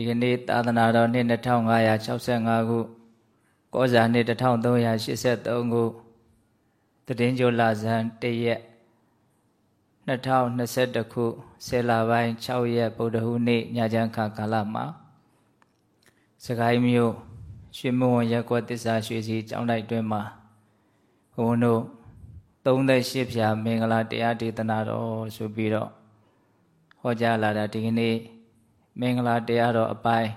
ဒီကနေ့သာသနာတော်နှစ်2565ခုကောဇာနှစ်1383ခုတည်င်းကျိုလဇန်တရက်2021ခုဆယ်လပိုင်း6ရက်ဗုဒ္ဓဟူးနေ့ညချမ်းခါကာလမှာစကိုင်းမြို့ရွှေမဝံရက်ကွက်တစ္ဆာရွှေစီကျောင်းတိုက်တွင်မှာဘုန်းတို့38ဖြာမင်္ဂလာတရားဒေသနာတော်ဆိုပြီးတော့ဟောကြားလာတာဒီကနေ့ မင်္ဂလာတရားတော်အပိုင်း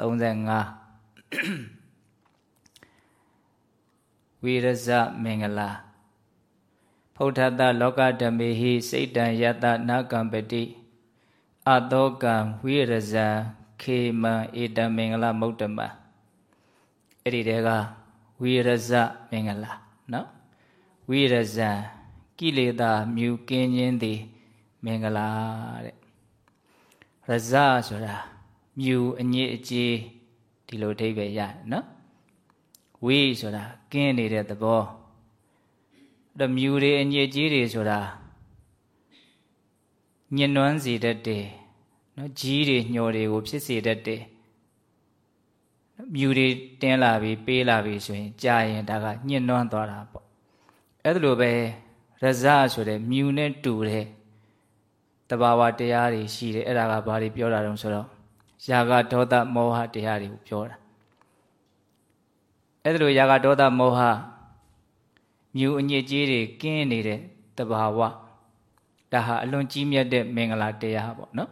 35ဝိရဇမင်္ဂလာဖုဋ္ဌတလောကဓမေဟိစိတ်တံယတနာကံပတိအတောကံဝိရဇံခေမံဧတမင်္ဂလာမုဒ္ဓမအဲ့ဒီတဲကဝိရဇမင်္ဂလာနော်ဝိရဇံကိလေသာမြူကင်းခြင်းသည်မင်္ဂလာတဲ့ ရဇဆိုတာမြူအညစ်အကြေးဒီလိုအဓိပ္ပာယ်ရတယ်နော်ဝိဆိုတာကင်းနေတဲ့သဘောအဲ့မြူတွေအညစ်အကြေးတွေဆိုတာညှဉ်းနှွမ်းစေတတ်တယ်နော်ကြီးတွေညှော်တွေကိုဖြစ်စေတတ်တယ်မြူတွေတင်းလာပြီးပေးလာပြီးဆိုရင်ကြာရင်ဒါကညှဉ်းနှွမ်းသွားတာပေါ့အဲ့ဒါလိုပဲရဇဆိုတဲ့မြူနဲ့တူတဲ့ တဘာဝတရားတွေရှိတယ်အဲ့ဒါကဘာတွေပြောတာတုံးဆိုတော့ယာဂဒေါသမောဟတရားတွေကိုပြောတာအဲ့ဒါလိုယာဂဒေါသမောဟမြူအညစ်အကြေးတွေကင်းနေတဲ့တဘာဝဒါဟာအလွန်ကြီးမြတ်တဲ့မင်္ဂလာတရားပေါ့နော်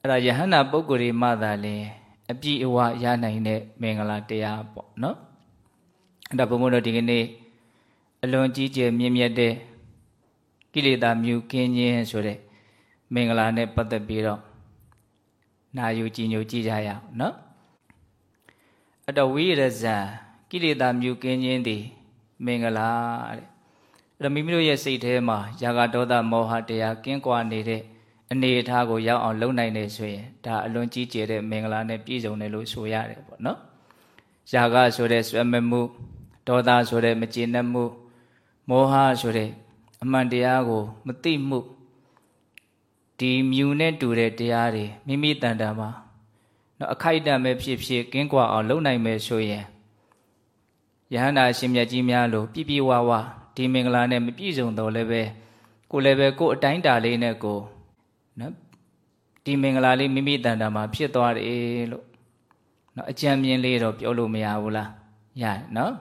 အဲ့ဒါယဟန္တာပုဂ္ဂိုလ်တွေမှသာလေအပြည့်အဝရနိုင်တဲ့မင်္ဂလာတရားပေါ့နော်အဲ့ဒါဘုံဘုံတို့ဒီကနေ့အလွန်ကြီးကျယ်မြင့်မြတ်တဲ့ ကိလေသာမြူကင်းခြင်းဆိုတဲ့မင်္ဂလာနဲ့ပတ်သက်ပြီးတော့နာယူကြည်ညိုကြည့်ကြရအောင်နော်အတဝိရဇံကိလေသာမြူကင်းခြင်းသည်မင်္ဂလာတဲ့အဲ့မိမိတို့ရဲ့စိတ်ထဲမှာຢာကဒေါသမောဟတရားကင်းကွာနေတဲ့အနေအထားကိုရောက်အောင်လုပ်နိုင်နေဆိုရင်ဒါအလွန်ကြီးကျယ်တဲ့မင်္ဂလာနဲ့ပြည့်စုံတယ်လို့ဆိုရတယ်ပေါ့နော်။ຢာကဆိုတဲ့ဆွဲမမှုဒေါသဆိုတဲ့မကျေနပ်မှုမောဟဆိုတဲ့ အမှန်တရားကိုမသိမှုဒီမြူနဲ့တူတဲ့တရားတွေမိမိတန်တာမှာတော့အခိုက်အတန့်ပဲဖြစ်ဖြစ်ကင်းကွာအောင်လုပ်နိုင်မယ်ဆိုရင်ယဟန္တာရှင်မြတ်ကြီးများလို့ပြည့်ပြည့်ဝဝဒီမင်္ဂလာနဲ့မပြည့်စုံတော့လည်းပဲကိုလည်းပဲကိုအတိုင်းတာလေးနဲ့ကိုနော်ဒီမင်္ဂလာလေးမိမိတန်တာမှာဖြစ်သွားတယ်လို့နော်အကြံမြင်လေးတော့ပြောလို့မရဘူးလားရတယ်နော်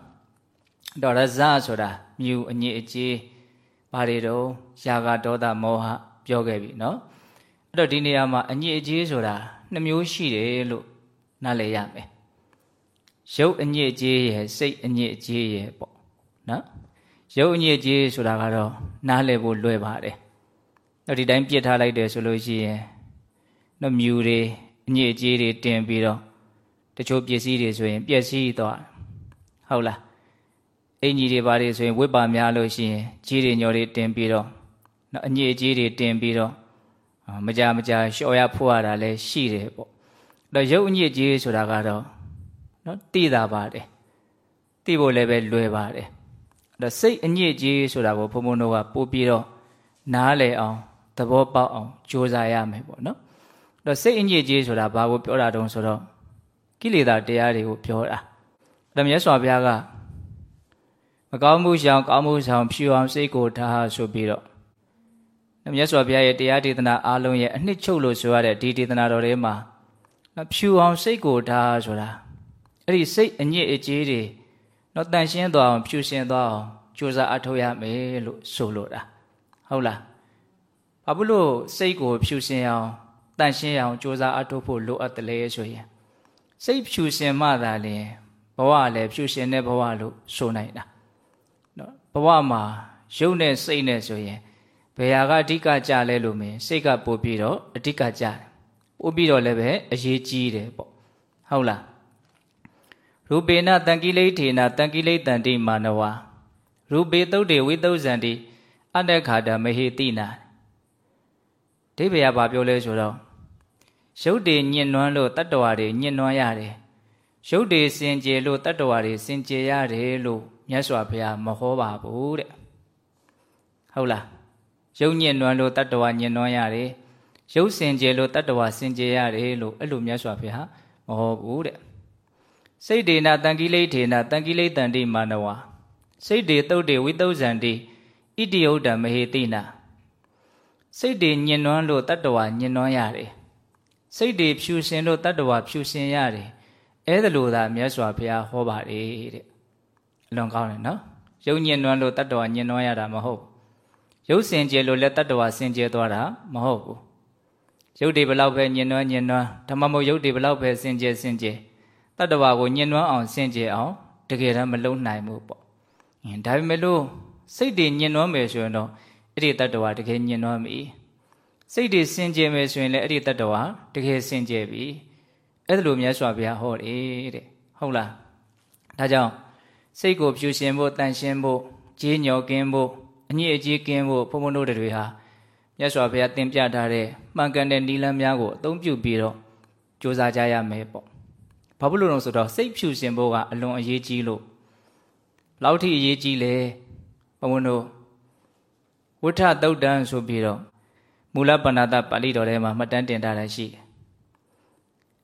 တော့ရဇဆိုတာမြူအညစ်အကြေး ဘာတွေတော့ယာဂဒေါသမောဟပြောခဲ့ပြီနော်အဲ့တော့ဒီနေရာမှာအညစ်အကြေးဆိုတာနှမျိုးရှိတယ်လို့နားလည်ရမယ်ရုပ်အညစ်အကြေးရဲ့စိတ်အညစ်အကြေးရဲ့ပေါ့နော်ရုပ်အညစ်အကြေးဆိုတာကတော့နားလည်ဖို့လွယ်ပါတယ်တော့ဒီတိုင်းပြစ်ထားလိုက်တယ်ဆိုလို့ရှိရင်တော့မြူတွေအညစ်အကြေးတွေတင်ပြီးတော့တချို့ပစ္စည်းတွေဆိုရင်ပျက်စီးသွားဟုတ်လား အင်ကြီးတွေဘာတွေဆိုရင်ဝစ်ပါများလို့ရှိရင်ကြီးတွေညော်တွေတင်ပြီးတော့နော်အညစ်အကြေးတွေတင်ပြီးတော့မကြမကြလျှော်ရဖို့ရတာလည်းရှိတယ်ပေါ့တော့ရုပ်အညစ်အကြေးဆိုတာကတော့နော်သိတာပါတယ်သိဖို့လည်းပဲလွယ်ပါတယ်အဲ့တော့စိတ်အညစ်အကြေးဆိုတာကိုဘုံဘုံတို့ကပို့ပြီးတော့နားလည်အောင်သဘောပေါက်အောင်ကြိုးစားရမယ်ပေါ့နော်အဲ့တော့စိတ်အညစ်အကြေးဆိုတာဘာကိုပြောတာတုံးဆိုတော့ကိလေသာတရားတွေကိုပြောတာအဲ့ဒါမြတ်စွာဘုရားက မကောင်းမှုရှောင်ကောင်းမှုဆောင်ဖြူအောင်စိတ်ကိုထားဆိုပြီးတော့မြတ်စွာဘုရားရဲ့တရားဒေသနာအားလုံးရဲ့အနှစ်ချုပ်လို့ဆိုရတဲ့ဒီဒေသနာတော်ထဲမှာဖြူအောင်စိတ်ကိုထားဆိုတာအဲ့ဒီစိတ်အညစ်အကြေးတွေတော့တန်ရှင်းသွားအောင်ဖြူရှင်းသွားအောင်ကြိုးစားအထောက်ရမယ်လို့ဆိုလိုတာဟုတ်လားဘာဖြစ်လို့စိတ်ကိုဖြူရှင်းအောင်တန်ရှင်းအောင်ကြိုးစားအထောက်ဖို့လိုအပ်တယ်လဲဆိုရင်စိတ်ဖြူရှင်းမှသာလျှင်ဘဝလည်းဖြူရှင်းတဲ့ဘဝလို့ဆိုနိုင်တာနော် ဘဝမှာရုပ်နဲ့စိတ်နဲ့ဆိုရင်ဘယ်ဟာကအဓိကကြလဲလို့မင်းစိတ်ကပို့ပြီးတော့အဓိကကြတယ်ပို့ပြီးတော့လည်းပဲအရေးကြီးတယ်ပေါ့ဟုတ်လားရူပေနတံကိလိထေနတံကိလိတံတိမာနဝရူပေသုတ်တေဝိသုဇံတိအတ္တခါတမဟေတိနာဒိဗေယဘာပြောလဲဆိုတော့ရုပ်တွေညှဉ်းနှွမ်းလို့တတ္တဝါတွေညှဉ်းနှွမ်းရတယ်ရုပ်တွေစင်ကြယ်လို့တတ္တဝါတွေစင်ကြယ်ရတယ်လို့ မြတ်စွာဘုရားမဟောပါဘူးတဲ့ဟုတ်လားရုပ်ညှဉ်းနှွမ်းလို့တတ္တဝါညှဉ်းနှွမ်းရတယ်ရုပ်စင်ကြယ်လို့တတ္တဝါစင်ကြယ်ရတယ်လို့အဲ့လိုမြတ်စွာဘုရားမဟုတ်ဘူးတဲ့စိတ်ဒေနာတန်ကိလေထေနာတန်ကိလေတန်တိမာနဝစိတ်ဒေတုတ်တေဝိသုဇံတိဣတိယုဒ္ဓမဟေတိနာစိတ်တွေညင်နွမ်းလို့တတ္တဝါညင်နွမ်းရတယ်စိတ်တွေဖြူစင်လို့တတ္တဝါဖြူစင်ရတယ်အဲ့ဒါလိုသာမြတ်စွာဘုရားဟောပါတယ်တဲ့အ လွန်ကောင်းတယ်နော်ရုပ်ညင်နွမ်းလို့တတ္တဝါညင်နွမ်းရတာမဟုတ်ရုပ်စင်ကြယ်လို့လည်းတတ္တဝါစင်ကြယ်သွားတာမဟုတ်ဘူးရုပ်တွေဘလောက်ပဲညင်နွမ်းညင်နွမ်းဓမ္မမို့ရုပ်တွေဘလောက်ပဲစင်ကြယ်စင်ကြယ်တတ္တဝါကိုညင်နွမ်းအောင်စင်ကြယ်အောင်တကယ်တမ်းမလုံနိုင်ဘူးပေါ့ဒါပေမဲ့လို့စိတ်တွေညင်နွမ်းမယ်ဆိုရင်တော့အဲ့ဒီတတ္တဝါတကယ်ညင်နွမ်းပြီစိတ်တွေစင်ကြယ်မယ်ဆိုရင်လည်းအဲ့ဒီတတ္တဝါတကယ်စင်ကြယ်ပြီအဲ့ဒါလိုမြတ်စွာဘုရားဟောတယ်တဲ့ဟုတ်လားဒါကြောင့် စိတ်ကိုဖြူရှင်ဖို့တန်ရှင်းဖို့ကြီးညော်ကင်းဖို့အညစ်အကြေးကင်းဖို့ဘုံဘုံတို့တွေဟာမြတ်စွာဘုရားသင်ပြထားတဲ့မှန်ကန်တဲ့နိလန်းများကိုအသုံးပြုပြီးတော့ကြိုးစားကြရမယ်ပေါ့ဘာဖြစ်လို့လဲဆိုတော့စိတ်ဖြူရှင်ဖို့ကအလွန်အရေးကြီးလို့လောက်ထိအရေးကြီးလဲဘုံဘုံတို့ဝဋ္ထသုတ်တံဆိုပြီးတော့မူလပဏာတပါဠိတော်ထဲမှာမှတ်တမ်းတင်ထားတာရှိတယ်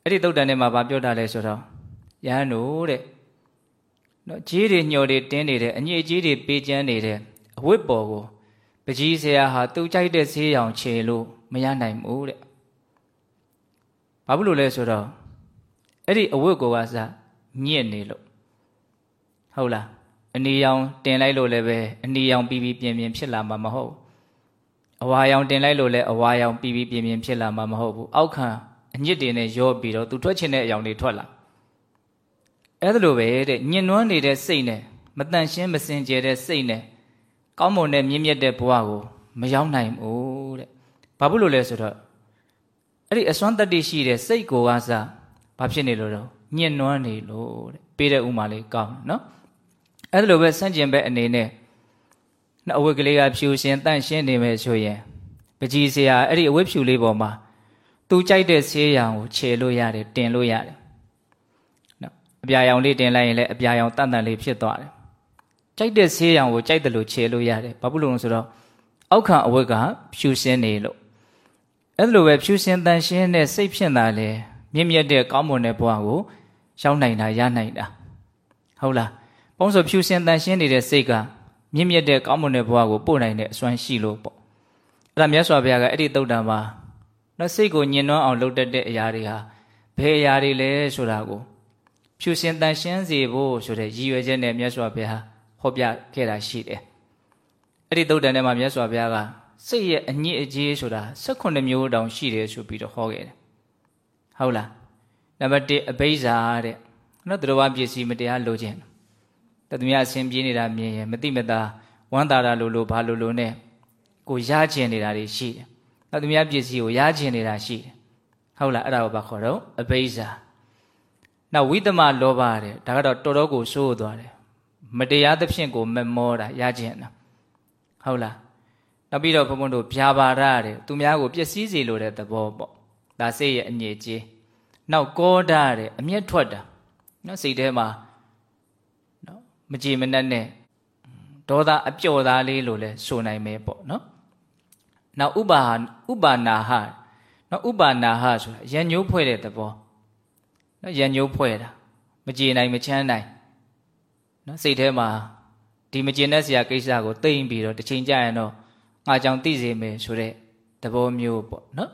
အဲ့ဒီသုတ်တံထဲမှာဗာပြောထားလဲဆိုတော့ယဟန်တို့တဲ့ နော်ကြီးတွေညှော်တွေတင်းနေတဲ့အညစ်အကြေးတွေပေးကျန်းနေတဲ့အဝတ်ပေါ်ကိုပကြီးဆရာဟာသူ့ကြိုက်တဲ့ဆေးရောင်ခြေလို့မရနိုင်ဘူးတဲ့ဘာဖြစ်လို့လဲဆိုတော့အဲ့ဒီအဝတ်ကိုကစညစ်နေလို့ဟုတ်လားအနီရောင်တင်လိုက်လို့လည်းပဲအနီရောင်ပြီးပြီးပြင်းပြင်းဖြစ်လာမှာမဟုတ်အဝါရောင်တင်လိုက်လို့လည်းအဝါရောင်ပြီးပြီးပြင်းပြင်းဖြစ်လာမှာမဟုတ်ဘူးအောက်ခံအညစ်တွေနဲ့ရောပြီးတော့သူထွက်ချင်တဲ့အယောင်တွေထွက်လာ အဲ့ဒါလိုပဲတဲ့ညင်နွမ်းနေတဲ့စိတ်နဲ့မတန်ရှင်းမစင်ကြယ်တဲ့စိတ်နဲ့ကောင်းမွန်တဲ့မြင့်မြတ်တဲ့ဘဝကိုမရောက်နိုင်ဘူးတဲ့ဘာဖြစ်လို့လဲဆိုတော့အဲ့ဒီအစွမ်းတတ္တိရှိတဲ့စိတ်ကိုကစားဘာဖြစ်နေလို့တော့ညင်နွမ်းနေလို့တဲ့ပေးတဲ့ဥမာလေးကောင်းနော်အဲ့ဒါလိုပဲစန့်ကျင်ဘက်အနေနဲ့နှအဝတ်ကလေးကဖြူရှင်တန့်ရှင်းနေမယ်ဆိုရင်ပကြီးစရာအဲ့ဒီအဝတ်ဖြူလေးပေါ်မှာသူကြိုက်တဲ့ဆေးရောင်ကိုခြေလို့ရတယ်တင်လို့ရတယ်နော်အ ပြာရောင်လေးတင်လိုက်ရင်လည်းအပြာရောင်တန့်တန့်လေးဖြစ်သွားတယ်ကြိုက်တဲ့ဆေးရောင်ကိုကြိုက်တယ်လို့ခြေလို့ရတယ်ဘာဖြစ်လို့လဲဆိုတော့အောက်ခံအဝတ်ကဖြူရှင်းနေလို့အဲ့လိုပဲဖြူရှင်းတန်ရှင်းတဲ့စိတ်ဖြစ်တာလေမြင့်မြတ်တဲ့ကောင်းမွန်တဲ့ဘဝကိုရောက်နိုင်တာရနိုင်တာဟုတ်လားပုံစံဖြူရှင်းတန်ရှင်းနေတဲ့စိတ်ကမြင့်မြတ်တဲ့ကောင်းမွန်တဲ့ဘဝကိုပို့နိုင်တဲ့အစွမ်းရှိလို့ပေါ့အဲ့ဒါမြတ်စွာဘုရားကအဲ့ဒီတုတ်တံမှာနော်စိတ်ကိုညင်နှွမ်းအောင်လုပ်တတ်တဲ့အရာတွေဟာဘယ်အရာတွေလဲဆိုတာကို ဖြူရှင်တန်ရှင်းစေဖို့ဆိုတဲ့ရည်ရွယ်ချက်နဲ့မြတ်စွာဘုရားဟောပြခဲ့တာရှိတယ်အဲ့ဒီတုတ်တန်ထဲမှာမြတ်စွာဘုရားကစိတ်ရဲ့အညစ်အကြေးဆိုတာ18မျိုးတောင်ရှိတယ်ဆိုပြီးတော့ဟောခဲ့တယ်ဟုတ်လားနံပါတ်1အဘိဇာတဲ့နော်သူတော်ဘာပစ္စည်းမတရားလိုခြင်းတသူများအစဉ်ပြေးနေတာမြင်ရင်မတိမတာဝမ်းသာတာလိုလိုဘာလိုလိုနဲ့ကိုရချင်နေတာတွေရှိတယ်။နောက်သူများပစ္စည်းကိုရချင်နေတာရှိတယ်။ဟုတ်လားအဲ့ဒါကိုဘာခေါ်တော့အဘိဇာ။ နောက်ဝိသမလောဘတဲ့ဒါကတော့တော်တော်ကိုစိုးသွားတယ်။မတရားသဖြင့်ကိုမမောတာရချင်တာ။ဟုတ်လား။နောက်ပြီးတော့ဘုံဘုံတို့ဗျာပါရတဲ့သူများကိုပျက်စီးစေလိုတဲ့သဘောပေါ့။ဒါစိတ်ရဲ့အငြိကြီး။နောက်ကောဓာတဲ့အမျက်ထွက်တာ။နော်စိတ်ထဲမှာမကြည်မနှက်နဲ့ဒေါသအပျော်သားလေးလို့လဲဆိုနိုင်မယ်ပေါ့နော်နောက်ဥပါဥပါနာဟနော်ဥပါနာဟဆိုတာရံညိုးဖွဲ့တဲ့သဘော နော်ရံညိုးဖွဲ့တာမကြည်နိုင်မချမ်းနိုင်နော်စိတ်ထဲမှာဒီမကျင်တဲ့ဆရာကိစ္စကိုသိမ့်ပြီးတော့တစ်ချိန်ကြာရင်တော့ငါကြောင့်သိစေမယ်ဆိုတဲ့သဘောမျိုးပေါ့နော်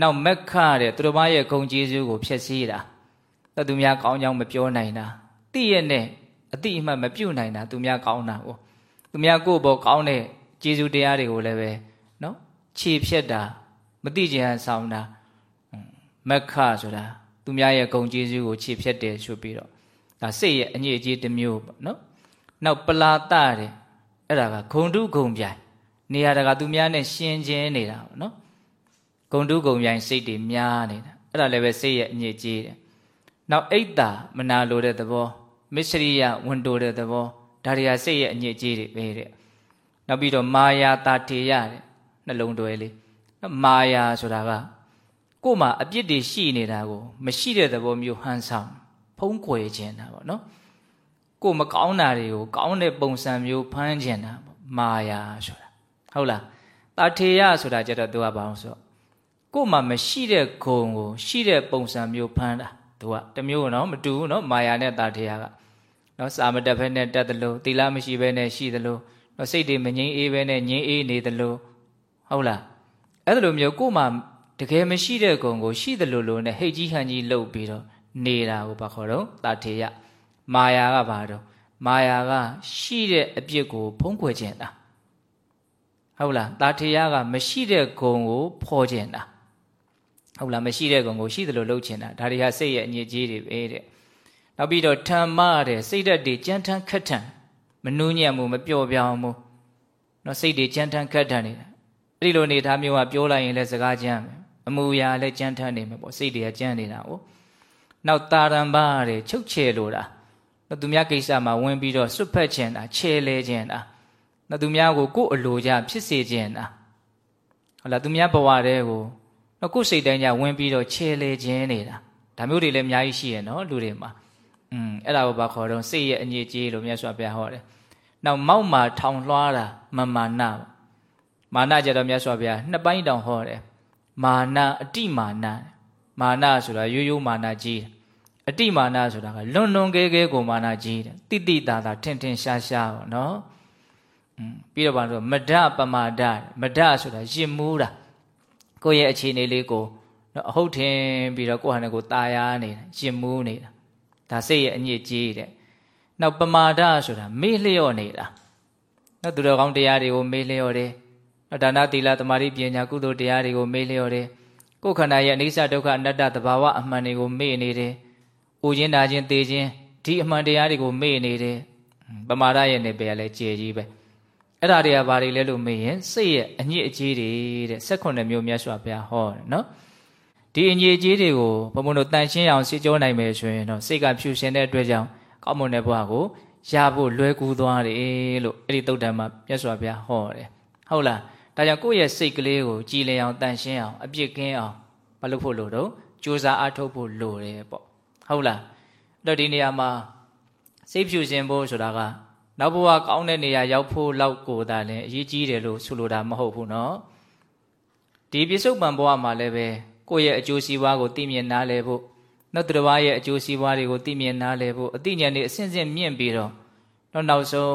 နောက်မက်ခတဲ့သူတော်ဘာရဲ့ဂုံကျေးဇူးကိုဖျက်ဆီးတာတသူများကောင်းကြောင်းမပြောနိုင်တာသိရနဲ့အတိအမှတ်မပြုတ်နိုင်တာသူများကောင်းတာကိုသူများကိုယ့်ဘောကောင်းတဲ့ကျေးဇူးတရားတွေကိုလည်းပဲနော်ခြေဖြတ်တာမတိကျန်ဆောင်တာမက္ခဆိုတာ သူများရဲ့ဂုံကျေးဇူးကိုခြေဖြတ်တယ်ဆိုပြီးတော့ဒါစိတ်ရဲ့အညစ်အကြေးတစ်မျိုးပေါ့နော်နောက်ပလာတတဲ့အဲ့ဒါကဂုံတုဂုံပြိုင်နေရာတကာသူများနဲ့ရှင်ချင်းနေတာပေါ့နော်ဂုံတုဂုံပြိုင်စိတ်တွေများနေတာအဲ့ဒါလည်းပဲစိတ်ရဲ့အညစ်အကြေးတဲ့နောက်အိတ်တာမနာလိုတဲ့သဘောမစ္စရိယဝန်တိုတဲ့သဘောဒါတွေဟာစိတ်ရဲ့အညစ်အကြေးတွေပဲတဲ့နောက်ပြီးတော့မာယာတာထေရတဲ့နှလုံးတွဲလေးမာယာဆိုတာက ကို့မှာအပြစ်တွေရှိနေတာကိုမရှိတဲ့သဘောမျိုးဟန်ဆောင်ဖုံးကွယ်ခြင်းတာပေါ့နော်ကို့မကောင်းတာတွေကိုကောင်းတဲ့ပုံစံမျိုးဖမ်းခြင်းတာပေါ့မာယာဆိုတာဟုတ်လားတာထေရဆိုတာကြတော့သူကဘာလို့ဆိုကို့မှာမရှိတဲ့ဂုံကိုရှိတဲ့ပုံစံမျိုးဖမ်းတာသူကတမျိုးနော်မတူဘူးနော်မာယာနဲ့တာထေယကနော်စာမတက်ဖဲနဲ့တက်တယ်လို့သီလမရှိဘဲနဲ့ရှိတယ်လို့နော်စိတ်တွေမငြိမ်းအေးဘဲနဲ့ငြိမ်းအေးနေတယ်လို့ဟုတ်လားအဲ့လိုမျိုးကို့မှာ တကယ်မရှိတဲ့ဂုံကိုရှိတယ်လို့လို့နဲ့ဟိတ်ကြီးဟန်ကြီးလှုပ်ပြီးတော့နေတာကိုဘာခေါ်တော့တာထေယမာယာကဘာတော့မာယာကရှိတဲ့အပြစ်ကိုဖုံးကွယ်ခြင်းတာဟုတ်လားတာထေယကမရှိတဲ့ဂုံကိုဖော်ခြင်းတာဟုတ်လားမရှိတဲ့ဂုံကိုရှိသလိုလှုပ်ခြင်းတာဒါတွေကစိတ်ရဲ့အညစ်အကြေးတွေပဲတဲ့နောက်ပြီးတော့ထမ္မတဲ့စိတ်ဓာတ်တွေကြမ်းတမ်းခက်ထန်မနှူးညံ့မှုမပျော့ပြောင်းမှုနော်စိတ်တွေကြမ်းတမ်းခက်ထန်နေတာအဲ့ဒီလိုနေသားမျိုးကပြောလိုက်ရင်လည်းစကားကြမ်းမယ် အမူအရာလည်းကြမ်းတမ်းနေမှာပေါ့စိတ်တွေကကြမ်းနေတာ哦နောက်တာရံပါတဲ့ချုပ်ချယ်လို့တာနော်သူများကိစ္စမှာဝင်ပြီးတော့စွတ်ဖက်ခြင်းတာချဲလဲခြင်းတာနော်သူများကိုကိုယ်အလိုကြဖြစ်စေခြင်းတာဟုတ်လားသူများဘဝတဲကိုနော်ကိုယ်စိတ်တိုင်းကြဝင်ပြီးတော့ချဲလဲခြင်းနေတာဒါမျိုးတွေလည်းအများကြီးရှိရနော်လူတွေမှာอืมအဲ့ဒါကိုဘာခေါ်တော့စိတ်ရဲ့အညစ်အကြေးလို့မြတ်စွာဘုရားဟောတယ်နောက်မောက်မာထောင်လွှားတာမမာနမာနကြတော့မြတ်စွာဘုရားနှစ်ပိုင်းတောင်ဟောတယ် မာနအတိမာနမာနဆိုတာရိုးရိုးမာနကြီးတယ်အတိမာနဆိုတာကလွန်လွန်ကဲကဲကိုမာနကြီးတယ်တိတိတာတာထင်ထင်ရှားရှားပေါ့နော်อืมပြီးတော့ဘာလို့မဒပမာဒမဒဆိုတာရင်မူးတာကိုယ့်ရဲ့အခြေအနေလေးကိုနော်အဟုတ်ထင်ပြီးတော့ကိုယ့်ဟာနဲ့ကိုယ်ตายရနေတာရင်မူးနေတာဒါစိတ်ရဲ့အညစ်အကြေးတဲ့နောက်ပမာဒဆိုတာမေ့လျော့နေတာနော်သူတော်ကောင်းတရားတွေကိုမေ့လျော့တယ်နော် ဒါနသီလသမာဓိပညာကုသိုလ်တရားတွေကိုမေ့လျော့တယ်ကိုယ်ခန္ဓာရဲ့အနိစ္စဒုက္ခအနတ္တသဘာဝအမှန်တွေကိုမေ့နေတယ်။ဦးချင်းနာချင်းသေချင်းဒီအမှန်တရားတွေကိုမေ့နေတယ်။ပမာဒရဲ့နေပယ်ကလည်းကြည်ကြီးပဲ။အဲ့ဒါတွေကဘာတွေလဲလို့မေးရင်စိတ်ရဲ့အညစ်အကြေးတွေတဲ့၁၈မျိုးမြတ်စွာဘုရားဟောတယ်နော်။ဒီအညစ်အကြေးတွေကိုဘုံဘုံတို့တန်ရှင်းအောင်ရှင်းကြောနိုင်မယ်ဆိုရင်တော့စိတ်ကဖြူရှင်တဲ့အတွက်ကြောင့်ကောင်းမွန်တဲ့ဘဝကိုရဖို့လွယ်ကူသွားတယ်လို့အဲ့ဒီသုတ်တံမှာမြတ်စွာဘုရားဟောတယ်။ဟုတ်လား။ ဒါကြောင့်ကိုယ့်ရဲ့စိတ်ကလေးကိုကြည်လင်အောင်တန်ရှင်းအောင်အပြစ်ကင်းအောင်မလုပ်ဖို့လိုတော့စူးစမ်းအားထုတ်ဖို့လိုတယ်ပေါ့ဟုတ်လားအဲ့တော့ဒီနေရာမှာစိတ်ဖြူရှင်ဖို့ဆိုတာကနောက်ဘဝကောင်းတဲ့နေရာရောက်ဖို့လောက်ကိုသာလဲအရေးကြီးတယ်လို့ဆိုလိုတာမဟုတ်ဘူးနော်ဒီပြစ္ဆုတ်ပံဘဝမှာလည်းပဲကိုယ့်ရဲ့အကျိုးစီးပွားကိုသိမြင်နားလည်ဖို့နောက်တစ်တစ်ပါးရဲ့အကျိုးစီးပွားတွေကိုသိမြင်နားလည်ဖို့အသိဉာဏ်တွေအဆင့်ဆင့်မြင့်ပြီးတော့နောက်နောက်ဆုံး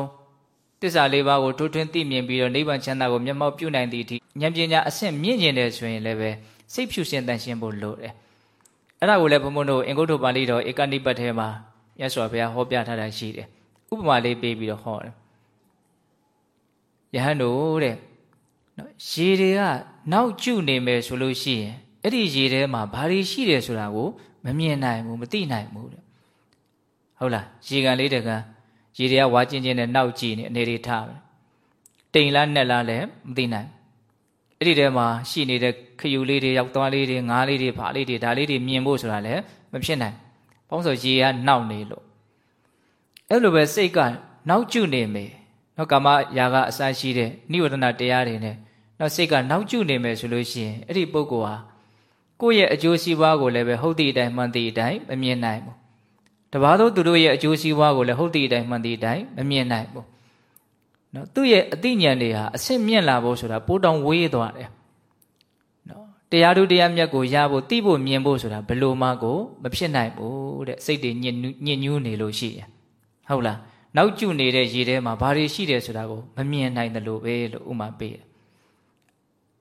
တစ္ဆာလေးပါးကိုထိုးထွင်းသိမြင်ပြီးတော့နိဗ္ဗာန်ချမ်းသာကိုမျက်မှောက်ပြုနိုင်သည့်အထိဉာဏ်ပညာအဆင့်မြင့်ကျင်တယ်ဆိုရင်လည်းပဲစိတ်ဖြူရှင်တန်ရှင်းဖို့လိုတယ်အဲ့ဒါကိုလည်းဘုံဘုံတို့အင်္ဂုတ္တပါဠိတော်ဧကနိပတ်ထဲမှာရသော်ဘုရားဟောပြထားတာရှိတယ်ဥပမာလေးပေးပြီးတော့ဟောတယ်ယဟန်တို့တဲ့နော်ရေတွေကနောက်ကျနေမယ်ဆိုလို့ရှိရင်အဲ့ဒီရေထဲမှာဘာတွေရှိတယ်ဆိုတာကိုမမြင်နိုင်ဘူးမသိနိုင်ဘူးတဲ့ဟုတ်လားရေကန်လေးတကန် ရေတွေကဝါကျင်ကျင်နဲ့နောက်ကြည့်နေအနေတွေထားတယ်တိမ်လားနဲ့လားလည်းမသိနိုင်အဲ့ဒီထဲမှာရှိနေတဲ့ခယူလေးတွေရောက်သွားလေးတွေငါးလေးတွေဖားလေးတွေဒါလေးတွေမြင်ဖို့ဆိုတာလည်းမဖြစ်နိုင်။ဘောင်းဆိုရေကနောက်နေလို့အဲ့လိုပဲစိတ်ကနောက်ကျနေမယ်။နော်ကာမရာကအစရှိတဲ့နိဝရဏတရားတွေနဲ့နော်စိတ်ကနောက်ကျနေမယ်ဆိုလို့ရှိရင်အဲ့ဒီပုဂ္ဂိုလ်ဟာကိုယ့်ရဲ့အကျိုးစီးပွားကိုလည်းပဲဟုတ်သည့်အတိုင်းမှန်သည့်အတိုင်းမမြင်နိုင်ဘူး။တ ပါးသောသူတို့ရဲ့အကျိုးစီးပွားကိုလည်းဟုတ်သည့်အတိုင်းမှန်သည့်အတိုင်းမမြင်နိုင်ဘူး။နော်သူ့ရဲ့အသိဉာဏ်တွေဟာအဆင့်မြင့်လာဖို့ဆိုတာပိုးတောင်ဝေးသွားတယ်နော်တရားတို့တရားမြတ်ကိုရဖို့သိဖို့မြင်ဖို့ဆိုတာဘယ်လိုမှကိုမဖြစ်နိုင်ဘူးတဲ့စိတ်တွေညစ်ညစ်ညူးနေလို့ရှိရင်ဟုတ်လားနောက်ကျနေတဲ့ရေထဲမှာဘာတွေရှိတယ်ဆိုတာကိုမမြင်နိုင်တယ်လို့ပဲလို့ဥမာပေးတယ်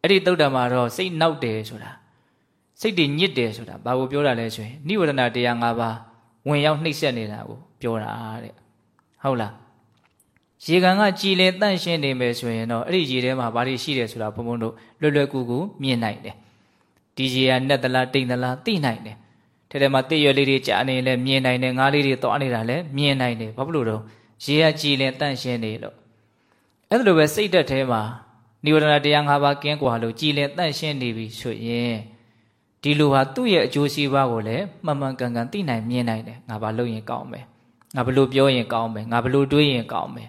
အဲ့ဒီတုတ်တံမှာတော့စိတ်နောက်တယ်ဆိုတာစိတ်တွေညစ်တယ်ဆိုတာဘာကိုပြောတာလဲဆိုရင်နိဝရဏတရား၅ပါး ဝင်ရောက်နှိပ်စက်နေတာကိုပြောတာတဲ့ဟုတ်လားရေကန်ကကြည်လင်တန့်ရှင်းနေမယ်ဆိုရင်တော့အဲ့ဒီရေထဲမှာဘာတွေရှိတယ်ဆိုတာဘုံဘုံတို့လွယ်လွယ်ကူကူမြင်နိုင်တယ်ဒီရေကနက်သလားတိမ်သလားသိနိုင်တယ်ထဲထဲမှာတိရွယ်လေးတွေကြာနေလဲမြင်နိုင်တယ်ငါးလေးတွေသွားနေတာလဲမြင်နိုင်တယ်ဘာဖြစ်လို့တော့ရေကကြည်လင်တန့်ရှင်းနေလို့အဲ့လိုပဲစိတ်သက်ထဲမှာနိဝရဏတရား၅ပါးကင်းကွာလို့ကြည်လင်တန့်ရှင်းနေပြီဆိုရင် ဒီလိုဟာသူ့ရဲ့အကျိုးစီးပွားကိုလည်းမှန်မှန်ကန်ကန်သိနိုင်မြင်နိုင်တယ်ငါဘာလုပ်ရင်ကောင်းမယ်ငါဘလို့ပြောရင်ကောင်းမယ်ငါဘလို့တွေးရင်ကောင်းမယ်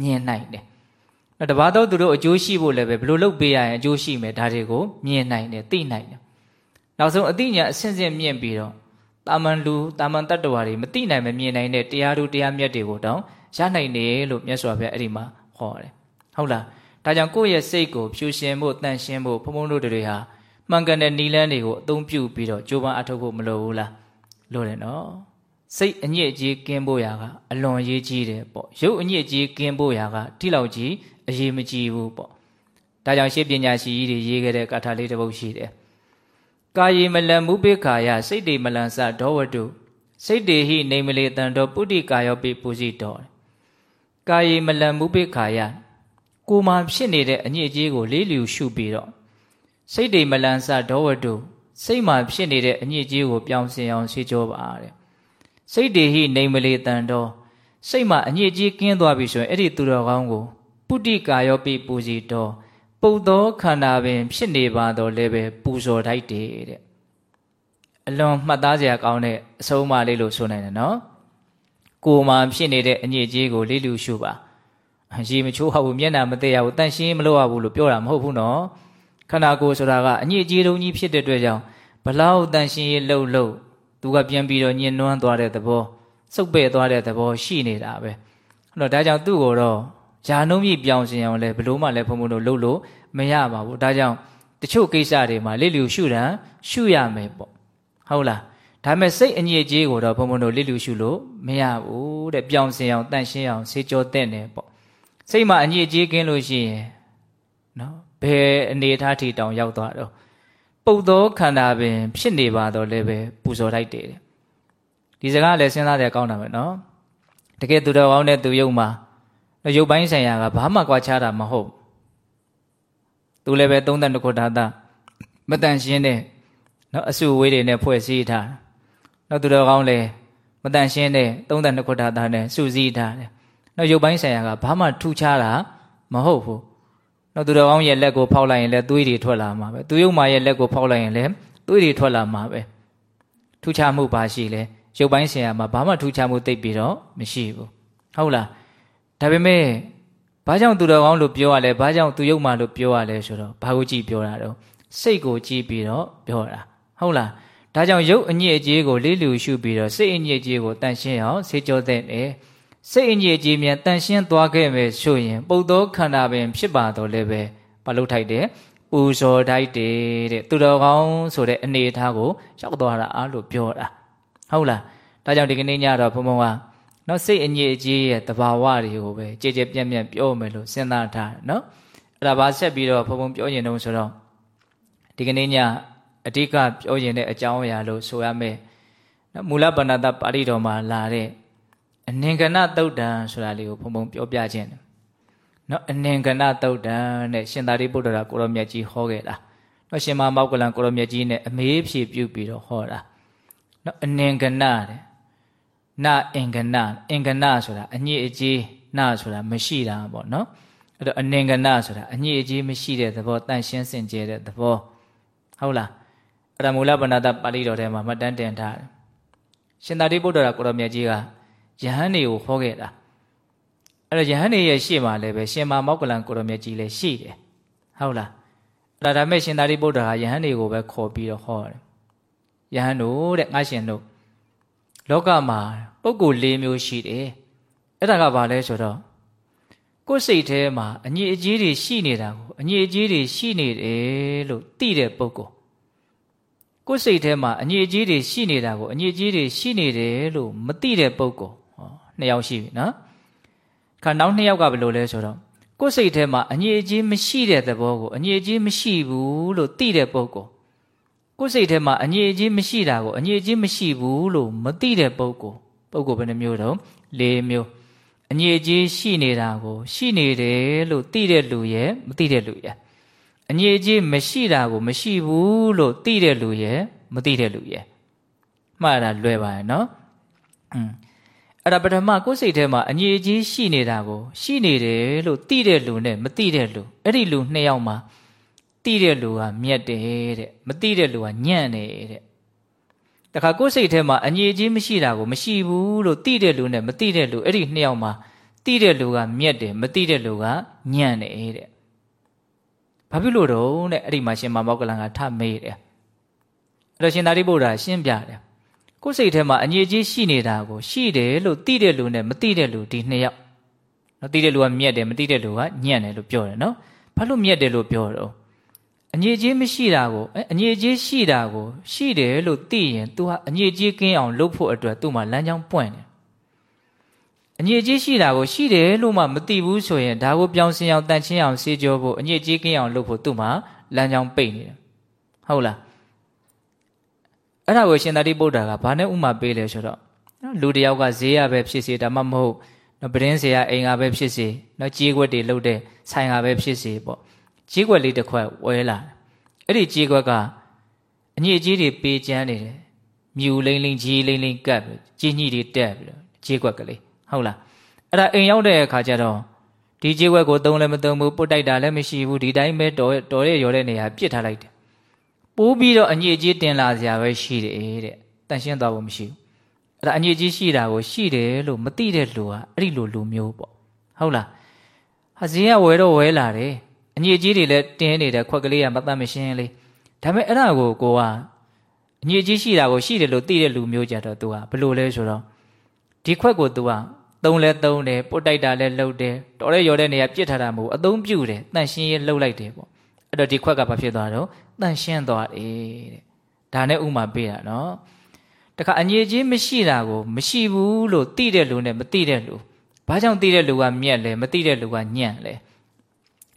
မြင်နိုင်တယ်။နောက်တပါးတော့သူတို့အကျိုးရှိဖို့လည်းပဲဘယ်လိုလုပ်ပေးရရင်အကျိုးရှိမယ်ဒါတွေကိုမြင်နိုင်တယ်သိနိုင်တယ်။နောက်ဆုံးအသိဉာဏ်အစဉ်စဉ်မြင့်ပြီးတော့တာမန်လူတာမန်တတ္တဝါတွေမသိနိုင်မမြင်နိုင်တဲ့တရားတို့တရားမြတ်တွေကိုတောင်းရနိုင်တယ်လို့မြတ်စွာဘုရားအဲ့ဒီမှာဟောတယ်။ဟုတ်လား။ဒါကြောင့်ကိုယ့်ရဲ့စိတ်ကိုဖြူရှင်ဖို့တန်ရှင်းဖို့ဘုံဘုံတို့တွေဟာ မှန်ကန်တဲ့နီလန်းတွေကိုအသုံးပြုပြီးတော့ကြိုးပမ်းအထောက်ဖို့မလိုဘူးလားလိုတယ်နော်စိတ်အညစ်အကြေးကင်းဖို့ရာကအလွန်ရေးကြီးတယ်ပေါ့ရုပ်အညစ်အကြေးကင်းဖို့ရာကတိလောက်ကြီးအရေးမကြီးဘူးပေါ့ဒါကြောင့်ရှေ့ပညာရှိကြီးတွေရေးခဲ့တဲ့ကာထာလေးတစ်ပုဒ်ရှိတယ်ကာယေမလံမုပိခာယစိတ်တေမလံစဒောဝတုစိတ်တေဟိနေမလေတံတော်ပုတိကာယောပိပူဇိတော်ကာယေမလံမုပိခာယကိုမှဖြစ်နေတဲ့အညစ်အကြေးကိုလေးလျူရှုပြီးတော့ စိတ်တေမလံစဒောဝတုစိတ်မှာဖြစ်နေတဲ့အညစ်အကြေးကိုပြောင်းစင်အောင်ရှင်းကြောပါတဲ့စိတ်တေဟိနေမလေတံတော်စိတ်မှာအညစ်အကြေးကင်းသွားပြီဆိုရင်အဲ့ဒီသူတော်ကောင်းကိုပုတိကာယောပိပူဇိတော်ပုတ်သောခန္ဓာပင်ဖြစ်နေပါတော့လည်းပဲပူဇော်ထိုက်တယ်တဲ့အလွန်မှတ်သားစရာကောင်းတဲ့အဆုံးအမလေးလို့ဆိုနိုင်တယ်နော်ကိုယ်မှာဖြစ်နေတဲ့အညစ်အကြေးကိုလေးလူရှုပါရေမချိုးဟဘူးမျက်နှာမသိရဘူးတန့်ရှင်းမလို့ရဘူးလို့ပြောတာမဟုတ်ဘူးနော် ခန္ဓာကိုယ်ဆိုတာကအညစ်အကြေးတုံးကြီးဖြစ်တဲ့အတွက်ကြောင့်ဘလောက်တန့်ရှင်းရေးလှုပ်လှုပ်သူကပြန်ပြီးတော့ညှဉ်းနှွမ်းသွားတဲ့သဘောစုပ်ပဲ့သွားတဲ့သဘောရှိနေတာပဲအဲ့တော့ဒါကြောင့်သူ့ကိုတော့ယာနှုံးကြီးပြောင်းစင်အောင်လဲဘလို့မှလည်းဘုံဘုံတို့လှုပ်လို့မရပါဘူးဒါကြောင့်တချို့ကိစ္စတွေမှာလိလူရှုတာရှုရမယ်ပေါ့ဟုတ်လားဒါပေမဲ့စိတ်အညစ်အကြေးကိုတော့ဘုံဘုံတို့လိလူရှုလို့မရဘူးတဲ့ပြောင်းစင်အောင်တန့်ရှင်းအောင်စေကြောတဲ့နေပေါ့စိတ်မှာအညစ်အကြေးကင်းလို့ရှိရင်နော် ဘယ်အနေထားထိတောင်ရောက်သွားတော့ပုတ်သောခန္ဓာပင် ဖြစ်နေပါတော့လည်းပဲပူဇော်လိုက်တယ်ဒီစကားလည်းစဉ်းစားတယ်ကောင်းတာပဲနော်တကယ်သူတော်ကောင်းတဲ့သူယုံမှာရုပ်ပိုင်းဆိုင်ရာကဘာမှကွာခြားတာမဟုတ်သူလည်းပဲသုံးတန်တခုဒါတာမတန်ရှင်းတဲ့နော်အစုဝေးတွေနဲ့ဖွဲ့စည်းထားနော်သူတော်ကောင်းလည်းမတန်ရှင်းတဲ့သုံးတန်တခုဒါတာနဲ့စုစည်းထားတယ်နော်ရုပ်ပိုင်းဆိုင်ရာကဘာမှထူးခြားတာမဟုတ်ဘူး နော်သူတော်ကောင်းရဲ့လက်ကိုဖောက်လိုက်ရင်လည်းသွေးတွေထွက်လာမှာပဲသူယုံမာရဲ့လက်ကိုဖောက်လိုက်ရင်လည်းသွေးတွေထွက်လာမှာပဲထူးခြားမှုပါရှိလဲရုပ်ပိုင်းဆိုင်ရာမှာဘာမှထူးခြားမှုသိပ်ပြီးတော့မရှိဘူးဟုတ်လားဒါပေမဲ့ဘာကြောင့်သူတော်ကောင်းလို့ပြောရလဲဘာကြောင့်သူယုတ်မှလို့ပြောရလဲဆိုတော့ဘာကိုကြည့်ပြောတာတော့စိတ်ကိုကြည့်ပြီးတော့ပြောတာဟုတ်လားဒါကြောင့်ယုတ်အညစ်အကြေးကိုလေးလူရှုပြီးတော့စိတ်အညစ်အကြေးကိုတန်ရှင်းအောင်ဆေးကြောတဲ့တယ် စိတ်အညစ်အကြေးမြန်တန်ရှင်းသွားခဲ့မယ်ဆိုရင်ပုတ်သောခန္ဓာပင်ဖြစ်ပါတော့လည်းပဲမလုပ်ထိုက်တယ်ပူဇော်ထိုက်တယ်တဲ့သူတော်ကောင်းဆိုတဲ့အနေအထားကိုရောက်သွားတာအားလို့ပြောတာဟုတ်လားဒါကြောင့်ဒီကနေ့ညတော့ဘုံဘုံကနော်စိတ်အညစ်အကြေးရဲ့တဘာဝတွေကိုပဲကြည်ကြည်ပြန့်ပြန့်ပြောမယ်လို့စဉ်းစားထားတယ်နော်အဲ့ဒါပါဆက်ပြီးတော့ဘုံဘုံပြောရင်တော့ဆိုတော့ဒီကနေ့ညအဓိကပြောရင်တဲ့အကြောင်းအရာလို့ဆိုရမယ်နော်မူလပဏ္ဏတပါဠိတော်မှာလာတဲ့ အနင်္ဂနသုတ်တံဆိုတာလေးကိုဘုံဘုံပြောပြခြင်းတယ်နော်အနင်္ဂနသုတ်တံနဲ့ရှင်သာရိပုတ္တရာကိုရောမြတ်ကြီးဟောခဲ့တာနော်ရှင်မမောက္ကလံကိုရောမြတ်ကြီးနဲ့အမေးဖြေပြုပြီးတော့ဟောတာနော်အနင်္ဂနတဲ့နအင်္ဂနအင်္ဂနဆိုတာအညစ်အကြေးနဆိုတာမရှိတာပေါ့နော်အဲ့တော့အနင်္ဂနဆိုတာအညစ်အကြေးမရှိတဲ့သဘောတန့်ရှင်းစင်ကြယ်တဲ့သဘောဟုတ်လားအဲ့ဒါမူလဗန္ဒတပါဠိတော်ထဲမှာမှတ်တမ်းတင်ထားတယ်ရှင်သာရိပုတ္တရာကိုရောမြတ်ကြီးက ယဟန်တွေကိုဟောခဲ့တာအဲ့တော့ယဟန်တွေရဲ့ရှေ့မှာလည်းပဲရှင်မာမောက္ကလံကိုရောမြတ်ကြီးလည်းရှိတယ်ဟုတ်လားအဲ့ဒါဒါမဲ့ရှင်သာရိပုတ္တရာယဟန်တွေကိုပဲခေါ်ပြီးတော့ဟောတယ်ယဟန်တို့တဲ့ငါရှင်တို့လောကမှာပုဂ္ဂိုလ်၄မျိုးရှိတယ်အဲ့ဒါကဘာလဲဆိုတော့ကိုယ်စိတ်ထဲမှာအညစ်အကြေးတွေရှိနေတာကိုအညစ်အကြေးတွေရှိနေတယ်လို့သိတဲ့ပုဂ္ဂိုလ်ကိုယ်စိတ်ထဲမှာအညစ်အကြေးတွေရှိနေတာကိုအညစ်အကြေးတွေရှိနေတယ်လို့မသိတဲ့ပုဂ္ဂိုလ်ဟော နှစ်ယောက်ရှိပြီနော်ခါနောက်နှစ်ယောက်ကဘယ်လိုလဲဆိုတော့ကိုယ်စိတ်ထဲမှာအညစ်အကြေးမရှိတဲ့သဘောကိုအညစ်အကြေးမရှိဘူးလို့သိတဲ့ပုဂ္ဂိုလ်ကိုယ်စိတ်ထဲမှာအငြိအကျေးမရှိတာကိုအငြိအကျေးမရှိဘူးလို့မသိတဲ့ပုဂ္ဂိုလ်ပုဂ္ဂိုလ်ဘယ်နှမျိုးတော့၄မျိုးအငြိအကျေးရှိနေတာကို ရှိနေတယ်လို့သိတဲ့လူရဲ့မသိတဲ့လူရဲ့အငြိအကျေးမရှိတာကို မရှိဘူးလို့သိတဲ့လူရဲ့မသိတဲ့လူရဲ့မှားတာလွယ်ပါရဲ့နော်อืม အဲ့ဒါပထမကိုယ်စိတ်ထဲမှာအငြိအကျေးရှိနေတာကို ရှိနေတယ်လို့သိတဲ့လူနဲ့မသိတဲ့လူအဲ့ဒီလူနှစ်ယောက်မှာသိတဲ့လူကမြတ်တယ်တဲ့မသိတဲ့လူကညံ့တယ်တဲ့တခါကိုယ်စိတ်ထဲမှာအငြိကြီးမရှိတာကိုမရှိဘူးလို့သိတဲ့လူနဲ့မသိတဲ့လူအဲ့ဒီနှစ်ယောက်မှာသိတဲ့လူကမြတ်တယ်မသိတဲ့လူကညံ့တယ်တဲ့ဘာဖြစ်လို့တော့တဲ့အဲ့ဒီမှာရှင်မမောကလန်ကထမေးတယ်အဲ့တော့ရှင်သာရိပုတ္တရာရှင်းပြတယ် ကိုယ်စိတ်ထဲမှာအငြိကြီးရှိနေတာကိုရှိတယ်လို့သိတဲ့လူနဲ့မသိတဲ့လူဒီနှစ်ယောက်နော်သိတဲ့လူကမြတ်တယ်မသိတဲ့လူကညံ့တယ်လို့ပြောတယ်နော်ဘာလို့မြတ်တယ်လို့ပြောတော့အငြိကြီးမရှိတာကိုအငြိကြီးရှိတာကိုရှိတယ်လို့သိရင် तू ဟာအငြိကြီးကင်းအောင်လုပ်ဖို့အတွက်သူ့မှာလမ်းကြောင်းပွင့်တယ်အညစ်အကြေးရှိတာကိုရှိတယ်လို့မှမသိဘူးဆိုရင်ဒါကိုပြောင်းစင်အောင်တန်ချင်းအောင်ဆေးကြောဖို့အညစ်အကြေးကင်းအောင်လုပ်ဖို့သူ့မှာလမ်းကြောင်းပိတ်နေတယ်ဟုတ်လား အဲ့ဒါကိုရှင်သာတိပုဒ္ဒါကဘာနဲ့ဥမာပေးလဲဆိုတော့လူတယောက်ကဈေးရပဲဖြစ်စေဒါမှမဟုတ်နော်ပတင်းစေရအိမ်ကပဲဖြစ်စေနော်ကြေးခွက်တွေလှုပ်တဲ့ဆိုင်ကပဲဖြစ်စေပေါ့ကြေးခွက်လေးတစ်ခွက်ဝဲလာအဲ့ဒီကြေးခွက်ကအညစ်အကြေးတွေပေးချမ်းနေတယ်မြူလိမ့်လိမ့်ကြီးလိမ့်လိမ့်ကပ်ပြီးကြေးညှိတွေတက်ပြီးတော့ကြေးခွက်ကလေးဟုတ်လားအဲ့ဒါအိမ်ရောက်တဲ့အခါကျတော့ဒီကြေးခွက်ကိုသုံးလည်းမသုံးဘူးပုတ်တိုက်တာလည်းမရှိဘူးဒီတိုင်းပဲတော်တော်ရရော်တဲ့နေရာပြစ်ထားလိုက်တယ် ပိုးပြီးတော့အညစ်အကြေးတင်လာစရာပဲရှိတယ်တဲ့တန်ရှင်းသွားဖို့မရှိဘူးအဲ့ဒါအညစ်အကြေးရှိတာကိုရှိတယ်လို့မသိတဲ့လူကအဲ့ဒီလိုလူမျိုးပေါ့ဟုတ်လားဟာဈေးကဝယ်တော့ဝယ်လာတယ်အညစ်အကြေးတွေလည်းတင်းနေတဲ့ခွက်ကလေးကမတတ်မရှင်းလေးဒါပေမဲ့အဲ့ဒါကိုကိုကအညစ်အကြေးရှိတာကိုရှိတယ်လို့သိတဲ့လူမျိုးကြတော့သူကဘယ်လိုလဲဆိုတော့ဒီခွက်ကိုသူကသုံးလဲသုံးတယ်ပုတ်တိုက်တာလဲလှုပ်တယ်တော်ရဲရော်တဲ့နေရာပြစ်ထားတာမဟုတ်အသုံးပြုတယ်တန့်ရှင်းရေးလှုပ်လိုက်တယ်ပေါ့အဲ့တော့ဒီခွက်ကဘာဖြစ်သွားတော့ တန့်ရှင်းသွားတယ်တဲ့ဒါနဲ့ဥမာပေးတာနော်တခါအငြိချင်းမရှိတာကိုမရှိဘူးလို့သိတဲ့လူနဲ့မသိတဲ့လူဘာကြောင့်သိတဲ့လူကမြက်လဲမသိတဲ့လူကညံ့လဲ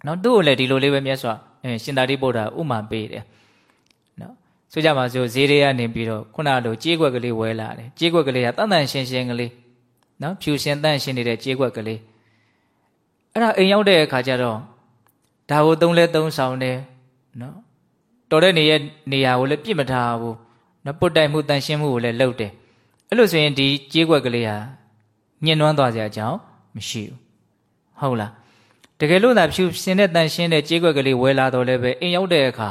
နော်သူ့ကိုလည်းဒီလိုလေးပဲမြတ်စွာရှင်သာရိပုတ္တရာဥမာပေးတယ်နော်ဆိုကြပါစို့ဈေးတွေကနေပြီးတော့ခုနလိုကြေးကွက်ကလေးဝဲလာတယ်ကြေးကွက်ကလေးကတန်တန်ရှင်းရှင်းကလေးနော်ဖြူရှင်တန့်ရှင်းနေတဲ့ကြေးကွက်ကလေးအဲ့ဒါအိမ်ရောက်တဲ့အခါကျတော့ဒါကိုသုံးလဲသုံးဆောင်တယ်နော် တော်တဲ့နေရဲ့နေရာကိုလည်းပြစ်မထားဘူးနော်ပုတ်တိုက်မှုတန့်ရှင်းမှုကိုလည်းလုပ်တယ်အဲ့လိုဆိုရင်ဒီကြေးကွက်ကလေးဟာညှဉ်းနှွမ်းသွားစရာအကြောင်းမရှိဘူးဟုတ်လားတကယ်လို့သာဖြူရှင်တဲ့တန့်ရှင်းတဲ့ကြေးကွက်ကလေးဝဲလာတော့လည်းပဲအိမ်ရောက်တဲ့အခါ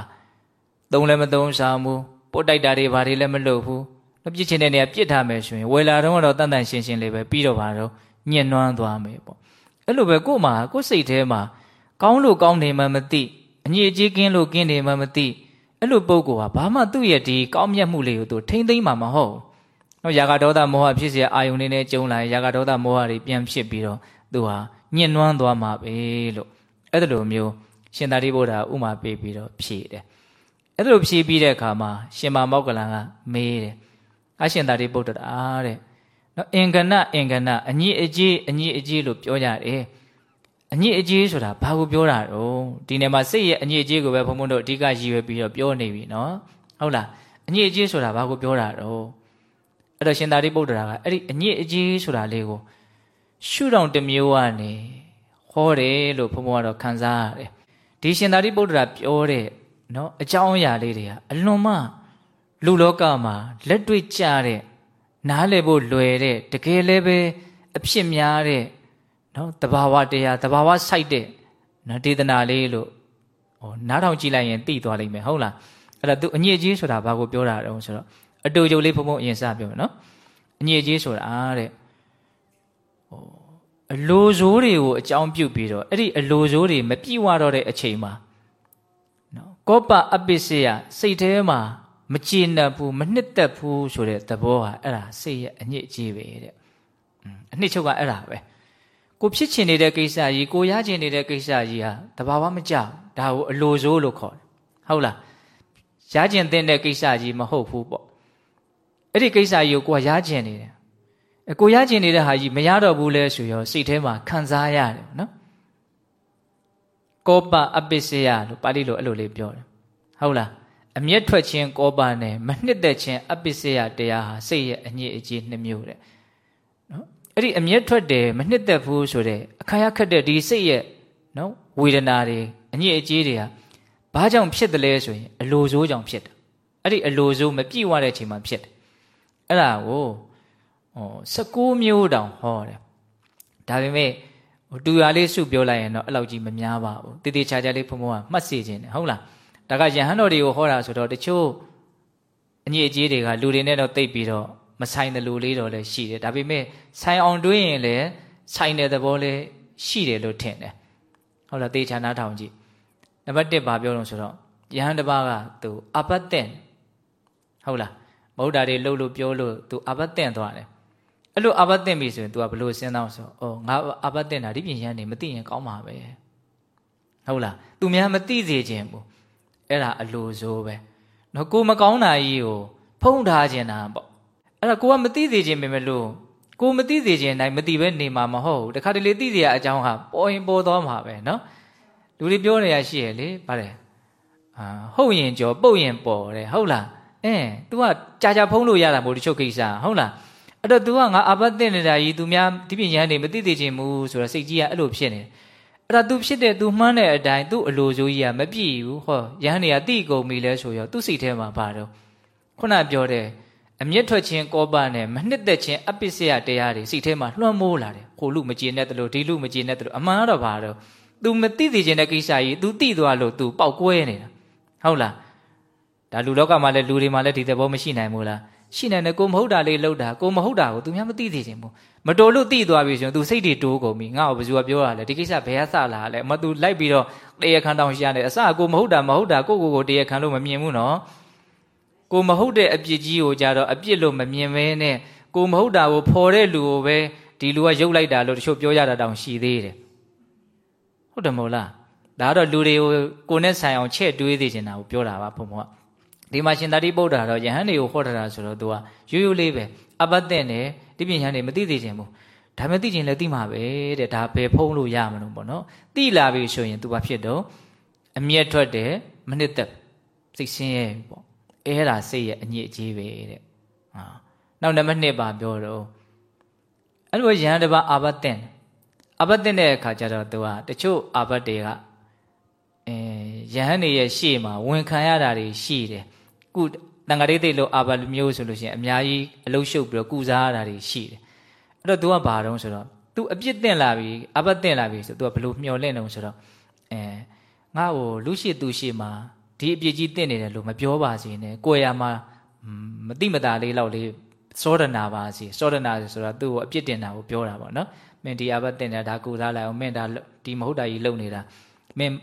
သုံးလည်းမသုံးဆောင်ဘူးပုတ်တိုက်တာတွေဘာတွေလည်းမလုပ်ဘူးမပြစ်ချင်တဲ့နေရာပြစ်ထားမယ်ဆိုရင်ဝယ်လာတော့တော့တန်တန်ရှင်းရှင်းလေးပဲပြီးတော့ပါတော့ညှဉ်းနှွမ်းသွားမယ်ပေါ့အဲ့လိုပဲကို့မှာကို့စိတ်ထဲမှာကောင်းလို့ကောင်းနေမှမသိအညစ်အကြေးကင်းလို့ကင်းနေမှမသိ အဲ့လိုပုံကောဘာမှသူ့ရဲ့ဒီကောင်းမြတ်မှုလေးကိုသူထိမ့်သိမ့်မှာမဟုတ်တော့ယာကဒေါသမောဟဖြစ်เสียအာယုန်နေနဲ့ကျုံလာယာကဒေါသမောဟတွေပြန်ဖြစ်ပြီးတော့သူဟာညှဉ်းနှွမ်းသွားမှာပဲလို့အဲ့လိုမျိုးရှင်သာရိပုတ္တရာဥမာပေးပြီးတော့ဖြေတယ်အဲ့လိုဖြေပြီးတဲ့အခါမှာရှင်မမောက္ကလန်ကမေးတယ်အရှင်သာရိပုတ္တရာတဲ့နော်အင်္ဂနအင်္ဂနအညစ်အကြေးအညစ်အကြေးလို့ပြောကြတယ် အညစ်အကြေးဆိုတာဘာကိုပြောတာတော့ဒီနေ့မှာစိတ်ရဲ့အညစ်အကြေးကိုပဲဘုံဘုံတို့အဓိကရည်ရွယ်ပြီးတော့ပြောနေပြီနော်ဟုတ်လားအညစ်အကြေးဆိုတာဘာကိုပြောတာတော့အဲ့တော့ရှင်သာရိပုတ္တရာကအဲ့ဒီအညစ်အကြေးဆိုတာလေးကိုရှုထောင့်တစ်မျိုးကနေဟောတယ်လို့ဘုံဘုံကတော့ခံစားရတယ်ဒီရှင်သာရိပုတ္တရာပြောတဲ့နော်အကြောင်းအရာလေးတွေကအလွန်မှလူလောကမှာလက်တွေ့ကြတဲ့နားလည်ဖို့လွယ်တဲ့တကယ်လည်းပဲအဖြစ်များတဲ့ နော်တဘာဝတရားတဘာဝစိုက်တဲ့နော်ဒေသနာလေးလို့ဟောနားထောင်ကြည့်လိုက်ရင်သိသွားလိမ့်မယ်ဟုတ်လားအဲ့ဒါသူအညစ်အကြေးဆိုတာဘာကိုပြောတာတုံးဆိုတော့အတူတူလေးဖုံဖုံအရင်စပြောနော်အညစ်အကြေးဆိုတာတဲ့ဟိုအလိုဇိုးတွေကိုအကြောင်းပြုပြီးတော့အဲ့ဒီအလိုဇိုးတွေမပြည့်ဝတော့တဲ့အချိန်မှာနော်ကောပအပိစေယစိတ်ထဲမှာမကြည်နပ်ဘူးမနှစ်သက်ဘူးဆိုတဲ့သဘောဟာအဲ့ဒါစိတ်ရဲ့အညစ်အကြေးပဲတဲ့အနှစ်ချုပ်ကအဲ့ဒါပဲ ကိုဖြစ်ချင်နေတဲ့ကိစ္စကြီးကိုရချင်နေတဲ့ကိစ္စကြီးဟာတဘာဝမကြဒါကိုအလိုစိုးလို့ခေါ်တယ်ဟုတ်လားရချင်တဲ့ကိစ္စကြီးမဟုတ်ဘူးပေါ့အဲ့ဒီကိစ္စကြီးကိုကိုကရချင်နေတယ်အကိုရချင်နေတဲ့ဟာကြီးမရတော့ဘူးလဲဆိုရောစိတ်ထဲမှာခံစားရတယ်နော်ကောပအပိစေယလို့ပါဠိလိုအဲ့လိုလေးပြောတယ်ဟုတ်လားအမျက်ထွက်ခြင်းကောပါနဲ့မနှစ်သက်ခြင်းအပိစေယတရားဟာစိတ်ရဲ့အညစ်အကြေးနှမျိုးတဲ့နော် အဲ့ဒီအမျက်ထွက်တယ်မနှစ်သက်ဘူးဆိုတဲ့အခါရခက်တဲ့ဒီစိတ်ရဲ့နော်ဝေဒနာတွေအညစ်အကြေးတွေဟာဘာကြောင့်ဖြစ်တယ်လဲဆိုရင်အလိုဆိုးကြောင့်ဖြစ်တယ်အဲ့ဒီအလိုဆိုးမပြည့်ဝတဲ့အချိန်မှာဖြစ်တယ်အဲ့ဒါကိုဟော16မျိုးတောင်ဟောတယ်ဒါပေမဲ့ဟိုတူရလေးစုပြောလိုက်ရင်တော့အဲ့လောက်ကြီးမများပါဘူးတည်တည်ချာချာလေးဖုံဖုံကမှတ်စေခြင်းတယ်ဟုတ်လားဒါကယဟန်တော်တွေကိုဟောတာဆိုတော့တချို့အညစ်အကြေးတွေကလူတွေနဲ့တော့တိတ်ပြီးတော့ မဆိုင်တယ်လို့လေးတော့လည်းရှိတယ်ဒါပေမဲ့ဆိုင်အောင်တွေးရင်လည်းဆိုင်တဲ့သဘောလည်းရှိတယ်လို့ထင်တယ်ဟုတ်လားသေချာနားထောင်ကြည့်နံပါတ်1ဘာပြောလို့ဆိုတော့ယဟန်တစ်ပါးကသူအပတ်တဲ့ဟုတ်လားမဟုတ်တာတွေလှုပ်လို့ပြောလို့သူအပတ်တဲ့သွားတယ်အဲ့လိုအပတ်တဲ့ပြီဆိုရင် तू ကဘလို့စဉ်းစားဆိုအော်ငါအပတ်တဲ့တာဒီပြင်ရန်နေမသိရင်ကောင်းမှာပဲဟုတ်လားသူများမသိစေခြင်းဘူးအဲ့ဒါအလိုဆိုပဲနော်ကိုမကောင်းတာကြီးကိုဖုံးထားခြင်းတာပေါ့ အဲ့ဒါကိုကမသိသေးခြင်းပဲမလို့ကိုမသိသေးခြင်းတိုင်းမသိပဲနေမှာမဟုတ်ဘူးတခါတလေသိသေးရအကြောင်းဟာပေါ်ရင်ပေါ်သွားမှာပဲနော်လူတွေပြောနေရရှိရလေဗါတယ်အာဟုတ်ရင်ကြောပုတ်ရင်ပေါ်တယ်ဟုတ်လားအင်း तू ကကြာကြာဖုံးလို့ရတာမို့တချို့ကိစ္စဟုတ်လားအဲ့တော့ तू ကငါအဘတ်တင်နေတာကြီး तू များဒီပြင်ရန်နေမသိသေးခြင်းမူဆိုတော့စိတ်ကြီးကအဲ့လိုဖြစ်နေတယ်အဲ့ဒါ तू ဖြစ်တဲ့ तू မှန်းတဲ့အတိုင်း तू အလိုဆိုကြီးကမပြည့်ဘူးဟောရဟန်းတွေကတိကုန်ပြီလဲဆိုရော तू စိတ်ထဲမှာပါတော့ခုနပြောတဲ့ အမျက်ထွက်ခြင်းကောပနဲ့မနှစ်သက်ခြင်းအပစ္စယတရားတွေစိတ်ထဲမှာလွှမ်းမိုးလာတယ်ဟိုလူမကျေနပ်တယ်လို့ဒီလူမကျေနပ်တယ်လို့အမှန်တော့ပါတော့ तू မသိသေးခြင်းတဲ့ကိစ္စကြီး तू သိသွားလို့ तू ပေါက်ကွဲနေတာဟုတ်လားဒါလူလောကမှာလည်းလူတွေမှာလည်းဒီသဘောမရှိနိုင်ဘူးလားရှိနိုင်တယ်ကိုမဟုတ်တာလေးလှုပ်တာကိုမဟုတ်တာကို तू များမသိသေးခြင်းဘူးမတော်လို့သိသွားပြီဆိုရင် तू စိတ်တွေတိုးကုန်ပြီငါ့ကိုဘယ်သူကပြောရလဲဒီကိစ္စဘယ်ကစလာလဲမ तू လိုက်ပြီးတော့တရားခံတောင်ရှာနေအစကိုမဟုတ်တာမဟုတ်တာကိုကိုကိုတရားခံလို့မမြင်ဘူးနော် ကိုမဟုတ်တဲ့အပြစ်ကြီးကိုကြတော့အပြစ်လို့မမြင်မဲနဲ့ကိုမဟုတ်တာကိုဖော်တဲ့လူကိုပဲဒီလူကရုပ်လိုက်တာလို့တချို့ပြောကြတာတောင်ရှိသေးတယ်ဟုတ်တယ်မဟုတ်လားဒါကတော့လူတွေကိုကိုနဲ့ဆိုင်အောင်ချဲ့တွေးသေးချင်တာကိုပြောတာပါဘုံဘုံကဒီမှာရှင်သာတိပုဒ္ဓါတော့ယဟန်တွေကိုဟောထားတာဆိုတော့သူကရိုးရိုးလေးပဲအပတ်တဲ့နဲ့ဒီပြင်ယဟန်တွေမသိသေးချင်ဘူးဒါမဲ့သိချင်လည်းသိမှာပဲတဲ့ဒါဘယ်ဖုံးလို့ရမလို့ပေါ့နော်သိလာပြီဆိုရင် तू ဘာဖြစ်တော့အမျက်ထွက်တယ်မနစ်သက်စိတ်ဆင်းရဲပေါ့ အဲဒါစိတ်ရဲ့အညစ်အကြေးပဲတဲ့ဟာနောက်နံပါတ်2ပါပြောတော့အဲ့လိုရဟန်းတစ်ပါးအာဘတ်တင်အာဘတ်တင်တဲ့အခါကျတော့သူကတချို့အာဘတ်တွေကအဲရဟန်းတွေရဲ့ရှေ့မှာဝန်ခံရတာတွေရှိတယ်ကုတန်ဃာတိတ်လို့အာဘတ်မျိုးဆိုလို့ရှိရင်အများကြီးအလုံးရှုပ်ပြီးတော့ကုစားရတာတွေရှိတယ်အဲ့တော့သူကဘာတုံးဆိုတော့ तू အပြစ်တင်လာပြီအာဘတ်တင်လာပြီဆို तू ကဘလို့မျောလင့်တုံးဆိုတော့အဲငါ့ကိုလူရှိသူရှိမှာ ဒီအပြစ်ကြီးတင့်နေတယ်လို့မပြောပါစေနဲ့ကိုယ်ရမှာမတိမတာလေးလောက်လေးစောဒနာပါစီစောဒနာဆိုတော့သူ့ကိုအပြစ်တင်တာကိုပြောတာပေါ့နော်မင်းဒီအဘတ်တင်တာဒါကူသားလိုက်အောင်မင်းဒါဒီမဟုတ်တာကြီးလုပ်နေတာမင်း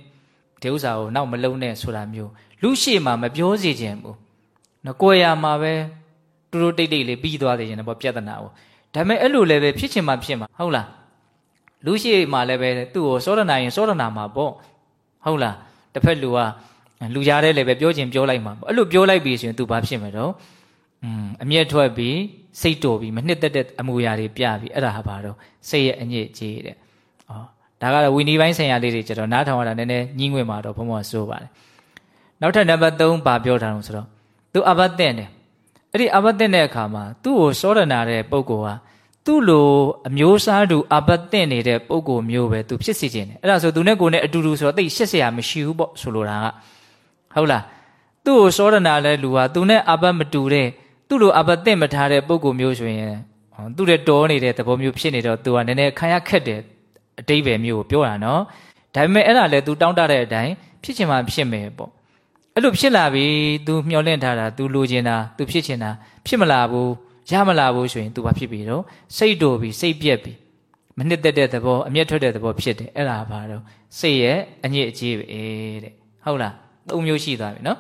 ဒီဥစ္စာကိုနောက်မလုံးနဲ့ဆိုတာမျိုးလူရှိမှမပြောစေခြင်းဘူးနော်ကိုယ်ရမှာပဲတူတူတိတ်တိတ်လေးပြီးသွားသေးတယ်ပေါ့ပြဿနာကိုဒါပေမဲ့အဲ့လိုလည်းပဲဖြစ်ချင်မှဖြစ်မှာဟုတ်လားလူရှိမှလည်းပဲသူ့ကိုစောဒနာရင်စောဒနာမှာပေါ့ဟုတ်လားတစ်ဖက်လူက လူကြားထဲလည်းပဲပြောချင်ပြောလိုက်မှာပေါ့အဲ့လိုပြောလိုက်ပြီဆိုရင် तू ဘာဖြစ်မှာတော့อืมအမျက်ထွက်ပြီးစိတ်တိုပြီးမနှစ်သက်တဲ့အမူအရာတွေပြပြီးအဲ့ဒါဟာဘာတော့စိတ်ရဲ့အညစ်အကြေးတဲ့ဩဒါကတော့ဝီနီပိုင်းဆိုင်ရာလေးတွေကျတော့နားထောင်ရတာနည်းနည်းညှိငွေ့မှာတော့ဘုံဘုံဆိုးပါတယ်နောက်ထပ်နံပါတ်3ဘာပြောထားအောင်ဆိုတော့ तू အဘတ်တဲ့တယ်အဲ့ဒီအဘတ်တဲ့တဲ့အခါမှာသူ့ကိုစောရနာတဲ့ပုံကောသူ့လိုအမျိုးစားတူအဘတ်တဲ့နေတဲ့ပုံကောမျိုးပဲ तू ဖြစ်စီခြင်းတယ်အဲ့ဒါဆို तू နဲ့ကိုနဲ့အတူတူဆိုတော့တိတ်ရှက်စရာမရှိဘူးပေါ့ဆိုလိုတာက ဟုတ်လားသူ့ကိုစောဒနာလဲလူဟာသူနဲ့အဘတ်မတူတဲ့သူ့လိုအဘတ်တင့်မထားတဲ့ပုံကိုမျိုးဆိုရင်သူ့ရဲ့တော်နေတဲ့သဘောမျိုးဖြစ်နေတော့သူကနည်းနည်းခံရခက်တယ်အတိတ်ပဲမျိုးကိုပြောတာနော်ဒါပေမဲ့အဲ့ဒါလဲ तू တောင်းတတဲ့အတိုင်းဖြစ်ချင်မှဖြစ်မယ်ပေါ့အဲ့လိုဖြစ်လာပြီ तू မျောလင့်ထားတာ तू လိုချင်တာ तू ဖြစ်ချင်တာဖြစ်မလာဘူးရမလာဘူးဆိုရင် तू ဘာဖြစ်ပြီတော့စိတ်တော်ပြီစိတ်ပြက်ပြီမနှစ်သက်တဲ့သဘောအမျက်ထွက်တဲ့သဘောဖြစ်တယ်အဲ့ဒါဘာတော့စိတ်ရဲ့အညစ်အကြေးပဲတဲ့ဟုတ်လား သုံးမျိုးရှိသွားပြီနော်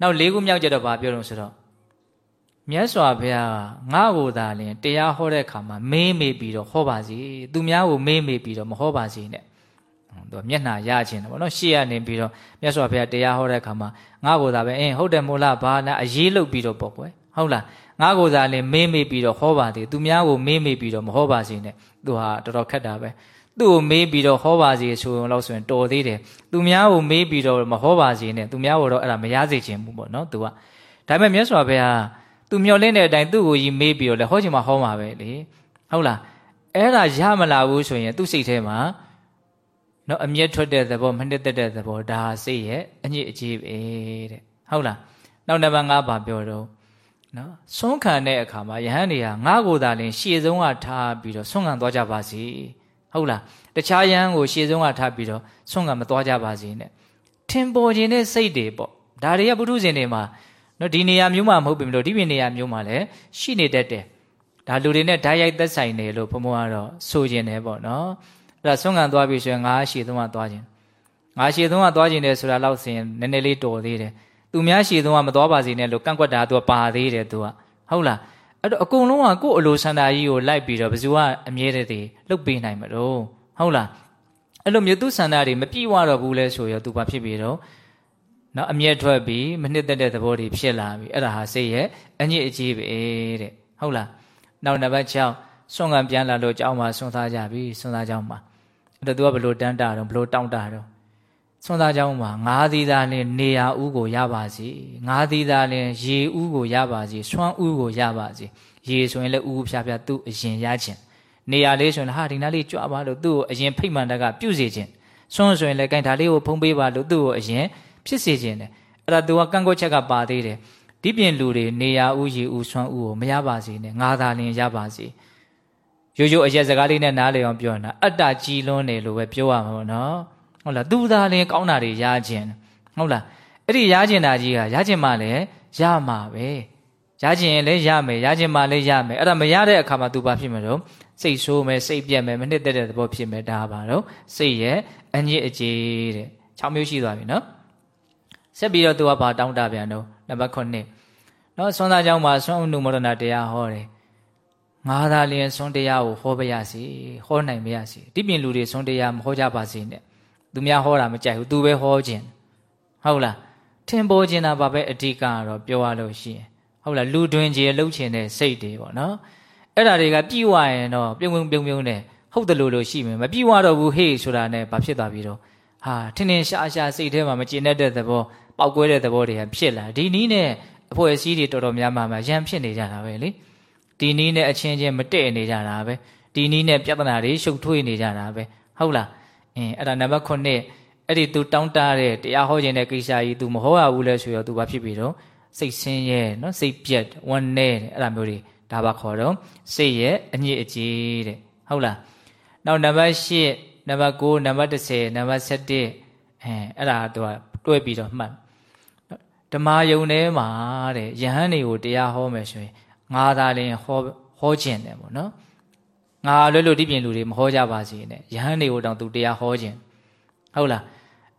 နောက်လေးခုမြောက်ကြတော့ဗာပြောတော့ဆိုတော့မြတ်စွာဘုရားငါ့ကိုသာလင်တရားဟောတဲ့အခါမှာမေးမေးပြီးတော့ဟောပါစီသူများကိုမေးမေးပြီးတော့မဟောပါစီနဲ့သူမျက်နှာရခြင်းတယ်ဗောနော်ရှေ့ကနေပြီးတော့မြတ်စွာဘုရားတရားဟောတဲ့အခါမှာငါ့ကိုသာပဲအင်းဟုတ်တယ်မို့လားဘာနာအရေးလုပ်ပြီးတော့ပေါ့ကွယ်ဟုတ်လားငါ့ကိုသာလင်မေးမေးပြီးတော့ဟောပါသေးသူများကိုမေးမေးပြီးတော့မဟောပါစီနဲ့သူဟာတော်တော်ခက်တာပဲ သူ့ကိုမေးပြီးတော့ဟောပါစေဆိုရင်တော့ဆိုရင်တော်သေးတယ်သူများကိုမေးပြီးတော့မဟောပါစေနဲ့သူများကိုတော့အဲ့ဒါမရစေချင်ဘူးပေါ့နော်သူကဒါပေမဲ့မြတ်စွာဘုရားသူမျောလင့်တဲ့အတိုင်းသူ့ကိုကြီးမေးပြီးတော့လေဟောချင်မှဟောမှာပဲလေဟုတ်လားအဲ့ဒါရမလာဘူးဆိုရင်သူ့စိတ်ထဲမှာနော်အမျက်ထွက်တဲ့သဘောမနှစ်သက်တဲ့သဘောဒါစိတ်ရဲ့အညစ်အကြေးပဲတဲ့ဟုတ်လားနောက်နံပါတ်5ပါပြောတော့နော်ဆုံးခံတဲ့အခါမှာယဟန်တွေကငါ့ကိုယ်သာလင်ရှေ့ဆုံးကထားပြီးတော့ဆုံးခံသွားကြပါစေ ဟုတ်လားတခြားယဟန်ကိုရှေ့ဆုံးကထားပြီးတော့ဆုံးခံမသွားကြပါစေနဲ့ထင်ပေါ်ခြင်းတဲ့စိတ်တွေပေါ့ဒါတွေကပုထုဇဉ်တွေမှာနော်ဒီနေရာမျိုးမှာမဟုတ်ပြီမလို့ဒီပြင်နေရာမျိုးမှာလည်းရှိနေတတ်တယ်ဒါလူတွေနဲ့ဓာတ်ရိုက်သက်ဆိုင်တယ်လို့ဘုံဘုံကတော့ဆိုခြင်းတယ်ပေါ့နော်အဲ့ဒါဆုံးခံသွားပြီဆိုရင်ငါရှေ့ဆုံးကသွားခြင်းငါရှေ့ဆုံးကသွားခြင်းတယ်ဆိုတာလောက်ဆိုရင်နည်းနည်းလေးတော်သေးတယ်သူများရှည်ဆုံးကမသွားပါစေနဲ့လို့ကန့်ကွက်တာသူကပါသေးတယ်သူကဟုတ်လား အဲ့တော့အကုန်လုံးကကိုယ့်အလိုဆန္ဒကြီးကိုလိုက်ပြီးတော့ဘယ်သူကအမြဲတည်းလှုပ်ပေးနိုင်မလို့ဟုတ်လားအဲ့လိုမျိုးသူဆန္ဒတွေမပြည့်ဝတော့ဘူးလဲဆိုရောသူဘာဖြစ်ပြီတော့နော်အမျက်ထွက်ပြီးမနှစ်သက်တဲ့သဘောတွေဖြစ်လာပြီအဲ့ဒါဟာစိတ်ရဲ့အညစ်အကြေးပဲတဲ့ဟုတ်လားနောက်နံပါတ်6ဆွမ်းကပြန်လာလို့ကြောင်းမှာဆွမ်းသားကြပြီဆွမ်းသားကြောင်းမှာအဲ့တော့ तू ကဘလို့တန်းတာတော့ဘလို့တောင်းတာတော့ ဆွမ်းသားကြောင်းမှာငါးသီးသားလင်းနေရာဥကိုရပါစီငါးသီးသားလင်းရေဥကိုရပါစီဆွမ်းဥကိုရပါစီရေဆိုရင်လည်းဥဥဖြားဖြားသူ့အရင်ရခြင်းနေရာလေးဆိုရင်ဟာဒီနားလေးကြွပါလို့သူ့ကိုအရင်ဖိတ်မှန်တကပြုစေခြင်းဆွမ်းဆိုရင်လည်းကင်ဒါလေးကိုဖုံးပေးပါလို့သူ့ကိုအရင်ဖြစ်စေခြင်းတယ်အဲ့ဒါသူကကန့်ကွက်ချက်ကပါသေးတယ်ဒီပြင်လူတွေနေရာဥရေဥဆွမ်းဥကိုမရပါစေနဲ့ငါသာလင်ရပါစေရိုးရိုးအရက်စကားလေးနဲ့နားလည်အောင်ပြောနေတာအတ္တကြီးလွန်းတယ်လို့ပဲပြောရမှာပေါ့နော် ဟုတ်လားသူသာလင်ကောင်းတာတွေရခြင်းဟုတ်လားအဲ့ဒီရခြင်းတာကြီးကရခြင်းမှလည်းရမှာပဲရခြင်းရင်လည်းရမယ်ရခြင်းမှလည်းရမယ်အဲ့ဒါမရတဲ့အခါမှာ तू ဘာဖြစ်မလို့စိတ်ဆိုးမယ်စိတ်ပြက်မယ်မနှစ်သက်တဲ့သဘောဖြစ်မယ်ဒါပါတော့စိတ်ရဲ့အညစ်အကြေးတဲ့6မျိုးရှိသွားပြီနော်ဆက်ပြီးတော့သူကဘာတောင်းတပြန်တော့နံပါတ်9နော်ဆွမ်းသားเจ้าမှာဆွမ်းဥနုမောဒနာတရားဟောတယ်ငါးသာလျင်ဆွမ်းတရားကိုဟောပါရစေဟောနိုင်ပါရစေဒီပြင်လူတွေဆွမ်းတရားမဟောကြပါစေနဲ့ သူများဟောတာမကြိုက်ဘူးသူပဲဟောခြင်းဟုတ်လားထင်ပေါ်ခြင်းတာဘာပဲအဓိကကတော့ပြောရလို့ရှိရင်ဟုတ်လားလူတွင်ကြီးလှုပ်ချင်တဲ့စိတ်တွေပေါ့နော်အဲ့ဒါတွေကပြည့်ဝရင်တော့ပြုံပြုံပြုံပြုံနဲ့ဟုတ်တယ်လို့လို့ရှိမယ်မပြည့်ဝတော့ဘူးဟေ့ဆိုတာနဲ့ဘာဖြစ်သွားပြီတော့ဟာထင်ထင်ရှားရှားစိတ်ထဲမှာမကျင်တတ်တဲ့သဘောပောက်ကွဲတဲ့သဘောတွေကဖြစ်လာဒီနည်းနဲ့အဖွဲ့အစည်းတွေတော်တော်များများမှာရန်ဖြစ်နေကြတာပဲလေဒီနည်းနဲ့အချင်းချင်းမတည့်နေကြတာပဲဒီနည်းနဲ့ပြဿနာတွေရှုပ်ထွေးနေကြတာပဲဟုတ်လား အင်းအဲ့ဒါနံပါတ်9အဲ့ဒီ तू တောင်းတတဲ့တရားဟောခြင်းတဲ့ကိစ္စကြီး तू မဟောရဘူးလဲဆိုရော तू ဘာဖြစ်ပြီတော့စိတ်ဆင်းရဲနော်စိတ်ပြက်ဝမ်းနည်းအဲ့ဒါမျိုးတွေဒါပါခေါ်တော့စိတ်ရဲ့အညစ်အကြေးတဲ့ဟုတ်လားနောက်နံပါတ်8နံပါတ်9နံပါတ်10နံပါတ်7အဲအဲ့ဒါ तू တွဲပြီးတော့မှတ်ဓမ္မယုံထဲမှာတဲ့ယဟန်တွေကိုတရားဟောမယ်ဆိုရင်ငါသာလင်ဟောဟောခြင်းတယ်ပေါ့နော် ငါလွတ်လွတ်ဒီပြင်လူတွေမဟောကြပါစေနဲ့ယဟန်တွေကိုတောင်သူတရားဟောခြင်းဟုတ်လား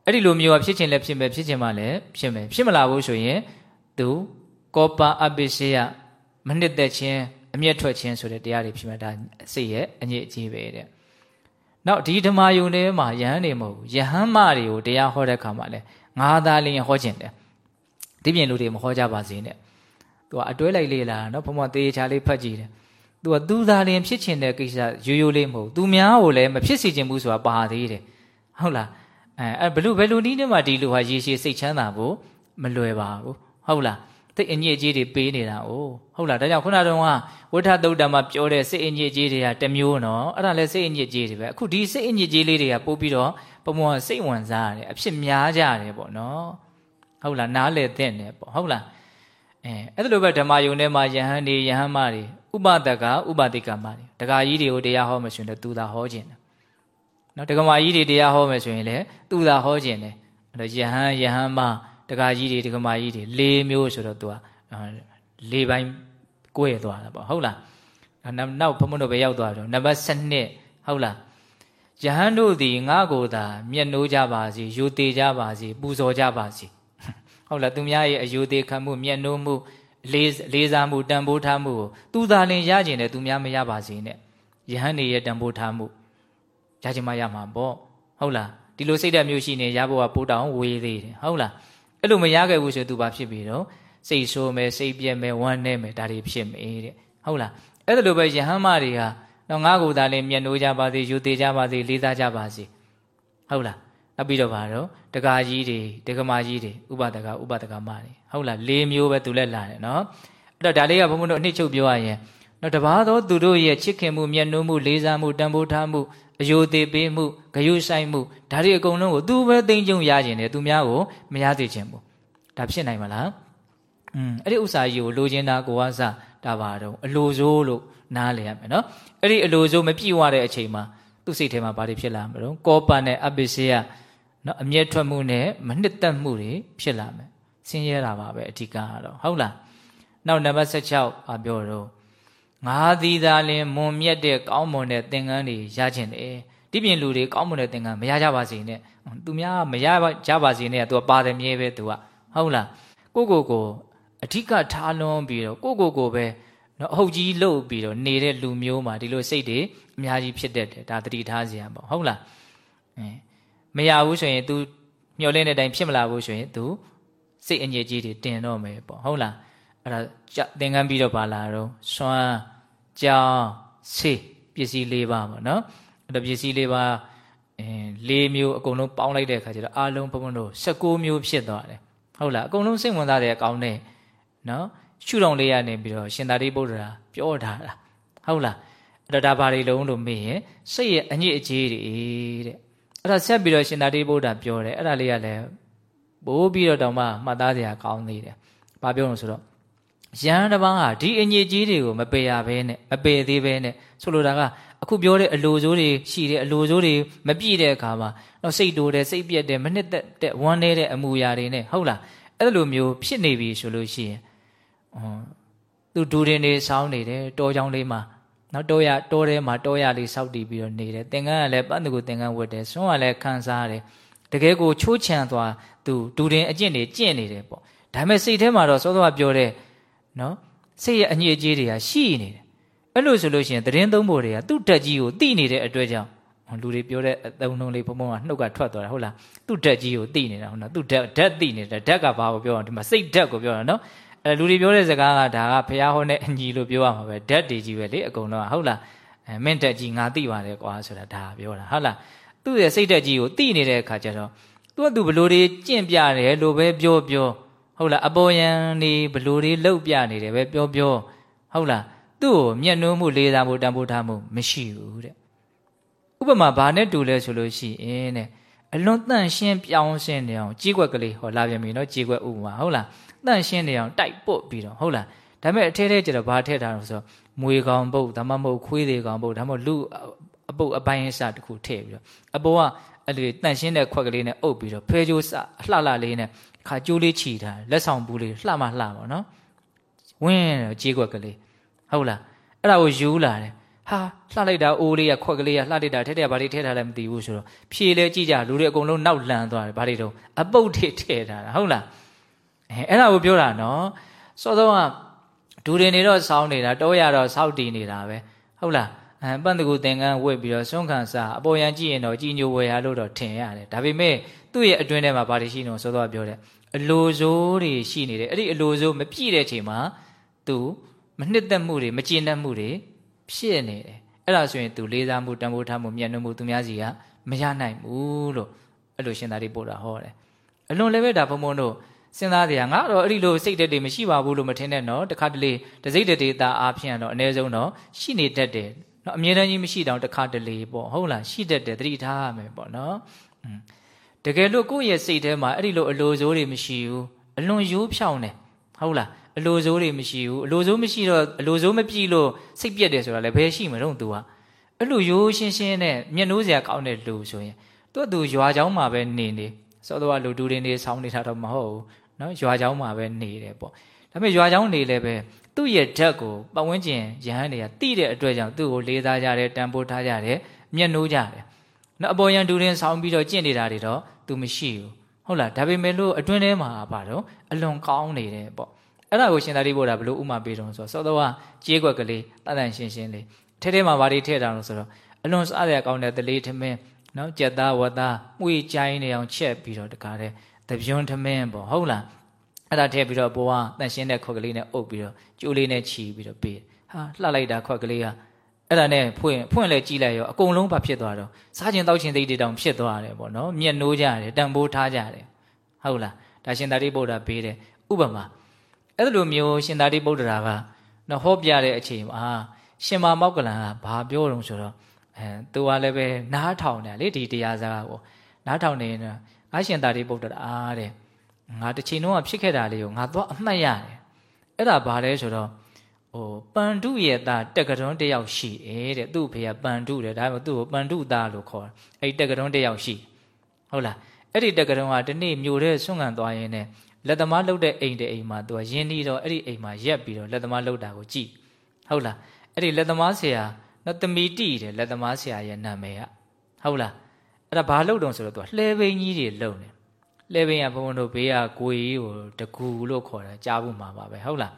အဲ့ဒီလိုမျိုးကဖြစ်ခြင်းလည်းဖြစ်မယ်ဖြစ်ခြင်းမှလည်းဖြစ်မယ်ဖြစ်မလာဘူးဆိုရင်သူကောပါအပိစေယမနှစ်သက်ခြင်းအမျက်ထွက်ခြင်းဆိုတဲ့တရားတွေဖြစ်မှာဒါစိတ်ရဲ့အညစ်အကြေးပဲတဲ့နောက်ဒီဓမ္မယုံထဲမှာယဟန်တွေမဟုတ်ဘူးယဟန်မတွေကိုတရားဟောတဲ့အခါမှာလဲငါသာလျင်ဟောခြင်းတယ်ဒီပြင်လူတွေမဟောကြပါစေနဲ့သူကအတွဲလိုက်လေလားနော်ဘုံဘတေးချာလေးဖတ်ကြည့်တယ် သူကသူသာလျင်ဖြစ်ခြင်းတဲ့ကိစ္စရိုးရိုးလေးမဟုတ်သူများကိုလည်းမဖြစ်စေခြင်းဘူးဆိုတာပါသေးတယ်ဟုတ်လားအဲဘလူဘယ်လူနည်းနဲ့မှဒီလူဟာရေရှည်စိတ်ချမ်းသာဖို့မလွယ်ပါဘူးဟုတ်လားစိတ်အညစ်အကြေးတွေပေးနေတာ哦ဟုတ်လားဒါကြောင့်ခုနကတော့ဝဋ္ဌသုတ်တံမှာပြောတဲ့စိတ်အညစ်အကြေးတွေကတမျိုးနော်အဲ့ဒါလည်းစိတ်အညစ်အကြေးတွေပဲအခုဒီစိတ်အညစ်အကြေးလေးတွေကပို့ပြီးတော့ပုံမှန်စိတ်ဝင်စားရတယ်အဖြစ်များကြတယ်ပေါ့နော်ဟုတ်လားနားလေတဲ့နေပေါ့ဟုတ်လားအဲအဲ့ဒါလိုပဲဓမ္မယုံထဲမှာယဟန်တွေယဟန်မတွေ ဥပဒကဥပတိကမတွေဒကာကြီးတွေကိုတရားဟောမှဆိုရင်လည်းသူသာဟောခြင်းတယ်နော်ဒကမာကြီးတွေတရားဟောမယ်ဆိုရင်လည်းသူသာဟောခြင်းတယ်အဲ့တော့ယဟန်ယဟန်မတကာကြီးတွေတကမာကြီးတွေ၄မျိုးဆိုတော့သူက၄ပိုင်းကိုယ်ရသွားတာပေါ့ဟုတ်လားနောက်ဘုံမတို့ပဲရောက်သွားတော့နံပါတ်7ဟုတ်လားယဟန်တို့သည်ငါကိုယ်သာ မျက်နှိုးကြပါစေယူသေးကြပါစေပူဇော်ကြပါစေဟုတ်လားသူများရဲ့အယူသေးခံမှုမျက်နှိုးမှု လေးလေးစားမှုတန်ဖိုးထားမှုကိုသူသာလင်ရကျင်တယ်သူများမရပါစေနဲ့ယဟန်နေရဲ့တန်ဖိုးထားမှုရချင်မှရမှာပေါ့ဟုတ်လားဒီလိုစိတ်ဓာတ်မျိုးရှိနေရဖို့ကပိုးတောင်ဝေးသေးတယ်ဟုတ်လားအဲ့လိုမရခဲ့ဘူးဆိုသူဘာဖြစ်ပြီတော့စိတ်ဆိုးမယ်စိတ်ပြက်မယ်ဝမ်းနည်းမယ်ဒါတွေဖြစ်မယ်တဲ့ဟုတ်လားအဲ့ဒါလိုပဲယဟန်မတွေဟာတော့ငါ့ကိုယ်သာလေးမျက်နှိုးကြပါစေယူသေးကြပါစေလေးစားကြပါစေဟုတ်လား နောက်ပြီးတော့ပါတော့တကာကြီးတွေတကမာကြီးတွေဥပဒကဥပဒကမတွေဟုတ်လား၄မျိုးပဲသူလည်းလာတယ်နော်အဲ့တော့ဒါလေးကဘုံဘုံတို့အနှစ်ချုပ်ပြောရရင်တော့တပါးသောသူတို့ရဲ့ချစ်ခင်မှုမျက်နှိုးမှုလေးစားမှုတန်ဖိုးထားမှုအယိုသေးပေးမှုဂယုဆိုင်မှုဒါတွေအကုန်လုံးကိုသူပဲသိမ့်ကြုံရခြင်းတယ်သူများကိုမရသေးခြင်းဘူးဒါဖြစ်နိုင်မလားอืมအဲ့ဒီဥစ္စာကြီးကိုလိုချင်တာကိုဝါစဒါပါတော့အလိုစိုးလို့နားလည်ရမယ်နော်အဲ့ဒီအလိုစိုးမပြည့်ဝတဲ့အချိန်မှာသူ့စိတ်ထဲမှာဘာတွေဖြစ်လာမလို့ကောပန်နဲ့အပိစေယ နော်အမျက်ထွက်မှုနဲ့မနှစ်သက်မှုတွေဖြစ်လာမယ်ဆင်းရဲတာပါပဲအဓိကကတော့ဟုတ်လားနောက်နံပါတ်16ပါပြောတော့ငါးသီးသားလင်းမွန်မြတ်တဲ့ကောင်းမွန်တဲ့သင်္ကန်းတွေရခြင်းတယ်ဒီပြင်လူတွေကောင်းမွန်တဲ့သင်္ကန်းမရကြပါစေနဲ့သူများမရကြပါစေနဲ့သူကပါတယ်မြဲပဲသူကဟုတ်လားကိုကိုကိုအဓိကထားလွန်ပြီးတော့ကိုကိုကိုပဲနော်အဟုတ်ကြီးလှုပ်ပြီးတော့နေတဲ့လူမျိုးမှာဒီလိုစိတ်တွေအများကြီးဖြစ်တတ်တယ်ဒါတတိထားစရာပေါ့ဟုတ်လားအဲ မရဘူးဆိုရင် तू မျောလင်းတဲ့အတိုင်းဖြစ်မလာဘူးဆိုရင် तू စိတ်အညစ်အကြေးတွေတင်တော့မယ်ပေါ့ဟုတ်လားအဲ့ဒါသင်္ကန်းပြီးတော့ပါလာတော့စွမ်းကြောင်းဆေးပစ္စည်း၄ပါးပေါ့နော်အဲ့တော့ပစ္စည်း၄ပါးအဲ၄မျိုးအကုန်လုံးပေါင်းလိုက်တဲ့အခါကျတော့အားလုံးဘုံဘုံတို့16မျိုးဖြစ်သွားတယ်ဟုတ်လားအကုန်လုံးစိတ်ဝင်စားတဲ့အကောင်းနဲ့နော်ရှုတော်လေးရနေပြီးတော့ရှင်သာရိပုတ္တရာပြောထားတာဟုတ်လားအဲ့တော့ဒါဘာတွေလုံးလို့မေးရင်စိတ်ရဲ့အညစ်အကြေးတွေတဲ့ အဲ့ဒါဆက်ပြီးတော့ရှင်သာရိပုတ္တရာပြောတယ်အဲ့ဒါလေးကလည်းပိုးပြီးတော့တောင်မှမှတ်သားစရာကောင်းသေးတယ်ဘာပြောလို့ဆိုတော့ယဟန်တစ်ပါးဟာဒီအညစ်အကြေးတွေကိုမပယ်ရဘဲနဲ့မပယ်သေးဘဲနဲ့ဆိုလိုတာကအခုပြောတဲ့အလိုစိုးတွေရှိတယ်အလိုစိုးတွေမပြည့်တဲ့အခါမှာတော့စိတ်တိုးတယ်စိတ်ပြက်တယ်မနှစ်သက်တဲ့ဝမ်းနေတဲ့အမူအရာတွေနဲ့ဟုတ်လားအဲ့လိုမျိုးဖြစ်နေပြီဆိုလို့ရှိရင်သူဒူရင်တွေဆောင်းနေတယ်တောချောင်းလေးမှာ နော်တောရတောထဲမှာတောရလေးစောက်တည်ပြီးတော့နေတယ်သင်္ကန်းကလည်းပတ်တကူသင်္ကန်းဝတ်တယ်ဆွမ်းကလည်းခန်းစားတယ်တကယ်ကိုချိုးချံသွားသူဒူရင်အကျင့်တွေကျင့်နေတယ်ပေါ့ဒါပေမဲ့စိတ်ထဲမှာတော့စောစောကပြောတဲ့နော်စိတ်ရဲ့အညစ်အကြေးတွေကရှိနေတယ်အဲ့လိုဆိုလို့ရှိရင်သတင်းသုံးဖို့တွေကသူ့တက်ကြီးကိုတိနေတဲ့အတွက်ကြောင့်လူတွေပြောတဲ့အသုံးနှုန်းလေးဘုံဘုံကနှုတ်ကထွက်သွားတာဟုတ်လားသူ့တက်ကြီးကိုတိနေတာဟုတ်လားသူ့ဓာတ်ဓာတ်တိနေတာဓာတ်ကဘာကိုပြောအောင်ဒီမှာစိတ်ဓာတ်ကိုပြောတာနော် အဲလူတွေပြောတဲ့စကားကဒါကဖះဟောနဲ့အညီလို့ပြောရမှာပဲဓာတ်တွေကြီးပဲလေအကုန်လုံးဟုတ်လားအဲမင်းတက်ကြီးငါတိပါတယ်ကွာဆိုတာဒါပြောတာဟုတ်လားသူ့ရဲ့စိတ်တက်ကြီးကိုတိနေတဲ့အခါကျတော့သူကသူဘလို့တွေကြင့်ပြတယ်လို့ပဲပြောပြောဟုတ်လားအပေါ်ယံနေဘလို့တွေလှုပ်ပြနေတယ်ပဲပြောပြောဟုတ်လားသူ့ကိုမျက်နှိုးမှုလေးစားမှုတန်ဖိုးထားမှုမရှိဘူးတဲ့ဥပမာဘာနဲ့တူလဲဆိုလို့ရှိရင်တဲ့အလွန်တန့်ရှင်းပြောင်းရှင်းနေအောင်ကြေးကွက်ကလေးဟောလာပြန်ပြီနော်ကြေးကွက်ဥပမာဟုတ်လား တန့်ရှင်းနေအောင်တိုက်ပုတ်ပြီးတော့ဟုတ်လားဒါပေမဲ့အထဲထဲကျတော့ဘာထည့်ထားလို့ဆိုတော့မွေကောင်ပုတ်ဒါမှမဟုတ်ခွေးတွေကောင်ပုတ်ဒါမှမဟုတ်လူအပုတ်အပိုင်းအစတစ်ခုထည့်ပြီးတော့အပေါ်ကအဲ့လိုတန့်ရှင်းတဲ့ခွက်ကလေးနဲ့အုပ်ပြီးတော့ဖဲကြိုးစလှလှလေးနဲ့ခါကြိုးလေးချီထားလက်ဆောင်ဘူးလေးလှမလှပါနော်ဝင်းတော့ကြေးကွက်ကလေးဟုတ်လားအဲ့ဒါကိုယူလာတယ်ဟာလှလိုက်တာအိုးလေးကခွက်ကလေးကလှလိုက်တာထဲထဲကဘာတွေထည့်ထားလဲမသိဘူးဆိုတော့ဖြေလဲကြည့်ကြလူတွေအကုန်လုံးနောက်လန်သွားတယ်ဘာတွေတော့အပုတ်တွေထည့်ထားတာဟုတ်လား အဲအဲ့ဒါကိုပြောတာနော်စောစောကဒူတွေနေတော့စောင်းနေတာတောရတော့စောက်တည်နေတာပဲဟုတ်လားအဲပန့်တကူသင်္ကန်းဝတ်ပြီးတော့စွန့်ခံစားအပေါ်ယံကြည့်ရင်တော့ကြည်ညိုဝယ်ရလို့တော့ထင်ရတယ်ဒါပေမဲ့သူ့ရဲ့အတွင်းထဲမှာဘာတွေရှိနေလို့စောစောကပြောတယ်အလိုစိုးတွေရှိနေတယ်အဲ့ဒီအလိုစိုးမပြည့်တဲ့အချိန်မှာသူမနှစ်သက်မှုတွေမကျေနပ်မှုတွေဖြစ်နေတယ်အဲ့ဒါဆိုရင်သူလေးစားမှုတန်ဖိုးထားမှုမျက်နှာမှုသူများစီကမရနိုင်ဘူးလို့အဲ့လိုရှင်သာရိပုတ္တရာဟောတယ်အလွန်လည်းပဲဒါဘုံဘုံတို့ စဉ်းစားတယ်ငါတော့အဲ့ဒီလိုစိတ်တက်တွေမရှိပါဘူးလို့မထင်နဲ့နော်တခါတလေတစိတ်တေတာအားဖြင့်တော့အ ਨੇ ဆုံးတော့ရှိနေတတ်တယ်နော်အမြဲတမ်းကြီးမရှိတော့တခါတလေပေါ့ဟုတ်လားရှိတတ်တယ်သတိထားရမယ်ပေါ့နော်တကယ်လို့ကိုယ့်ရဲ့စိတ်ထဲမှာအဲ့ဒီလိုအလိုစိုးတွေမရှိဘူးအလွန်ရိုးဖြောင်းတယ်ဟုတ်လားအလိုစိုးတွေမရှိဘူးအလိုစိုးမရှိတော့အလိုစိုးမပြည့်လို့စိတ်ပြက်တယ်ဆိုတာလည်းဘယ်ရှိမှာတော့သူကအဲ့လိုရိုးရှင်းရှင်းနဲ့မျက်နှိုးစရာကောင်းတဲ့လူဆိုရင်သူ့သူရွာเจ้าမှာပဲနေနေ စောတော့လူတူတွေနေဆောင်းနေတာတော့မဟုတ်ဘူးနော်ရွာเจ้าမှာပဲနေတယ်ပေါ့ဒါပေမဲ့ရွာเจ้าနေလည်းပဲသူ့ရဲ့ဓာတ်ကိုပတ်ဝန်းကျင်ရဟန်းတွေကတိတဲ့အတွက်ကြောင့်သူ့ကိုလေးစားကြတယ်တန်ဖိုးထားကြတယ်မျက်နှိုးကြတယ်နော်အပေါ်ယံတူရင်ဆောင်းပြီးတော့ကျင့်နေတာတွေတော့သူမရှိဘူးဟုတ်လားဒါပေမဲ့လို့အတွင်းထဲမှာပါတော့အလွန်ကောင်းနေတယ်ပေါ့အဲ့ဒါကိုရှင်သာရိပုတ္တရာဘလို့ဥမာပေးတော့ဆိုတော့စောတော့ကြေးကွက်ကလေးတန်တန်ရှင်းရှင်းလေးထဲထဲမှာဘာတွေထည့်တာလို့ဆိုတော့အလွန်စားရကောင်းတဲ့တလေးထမင်း နော်ကြက်သားဝတ်သားမှုချိုင်းနေအောင်ချက်ပြီးတော့တကားတဲ့တပြုံးထမင်းပေါ့ဟုတ်လားအဲ့ဒါထည့်ပြီးတော့ဘိုးကတန်ရှင်းတဲ့ခွက်ကလေးနဲ့အုပ်ပြီးတော့ကျိုးလေးနဲ့ချီပြီးတော့ပေးဟာလှလိုက်တာခွက်ကလေးကအဲ့ဒါနဲ့ဖွင့်ဖွင့်လဲကြည့်လိုက်ရောအကုန်လုံးဘာဖြစ်သွားတော့စားခြင်းတောက်ခြင်းသိတဲ့တောင်ဖြစ်သွားတယ်ပေါ့နော်မျက်နှိုးကြတယ်တန်ဖိုးထားကြတယ်ဟုတ်လားဒါရှင်သာရိပုတ္တရာပေးတယ်ဥပမာအဲ့လိုမျိုးရှင်သာရိပုတ္တရာကနော်ဟောပြတဲ့အချိန်မှာရှင်မာမောက္ကလန်ကဘာပြောတော့ဆိုတော့ အဲသူကလည်းပဲနားထောင်တယ်လေဒီတရားစကားကိုနားထောင်နေရင်ငါရှင်သာရိပုတ္တရာအားတဲ့ငါတစ်ချိန်လုံးကဖြစ်ခဲ့တာလေးကိုငါတော့အမှတ်ရတယ်အဲ့ဒါဘာလဲဆိုတော့ဟိုပန္တုရဲ့သားတက်ကတွန်းတယောက်ရှိတယ်တဲ့သူ့ဖေကပန္တုတယ်ဒါပေမဲ့သူ့ကိုပန္တုသားလို့ခေါ်တယ်အဲ့တက်ကတွန်းတယောက်ရှိဟုတ်လားအဲ့ဒီတက်ကတွန်းကဒီနေ့မြို့ထဲဆွန့်ခံသွားရင်းနဲ့လက်သမားလှုပ်တဲ့အိမ်တဲ့အိမ်မှာသူကရင်းနှီးတော့အဲ့ဒီအိမ်မှာရက်ပြီးတော့လက်သမားလှုပ်တာကိုကြည့်ဟုတ်လားအဲ့ဒီလက်သမားဆရာ နော်တမီတိတယ်လက်သမားဆရာရဲ့နာမည်ကဟုတ်လားအဲ့ဒါဘာလှုပ်တုံဆိုတော့သူကလှဲဘိန်းကြီးတွေလှုပ်နေလှဲဘိန်းကဘုံဘုံတို့ဘေးကကိုကြီးကိုတကူလို့ခေါ်တာကြားဖို့မှာပါပဲဟုတ်လား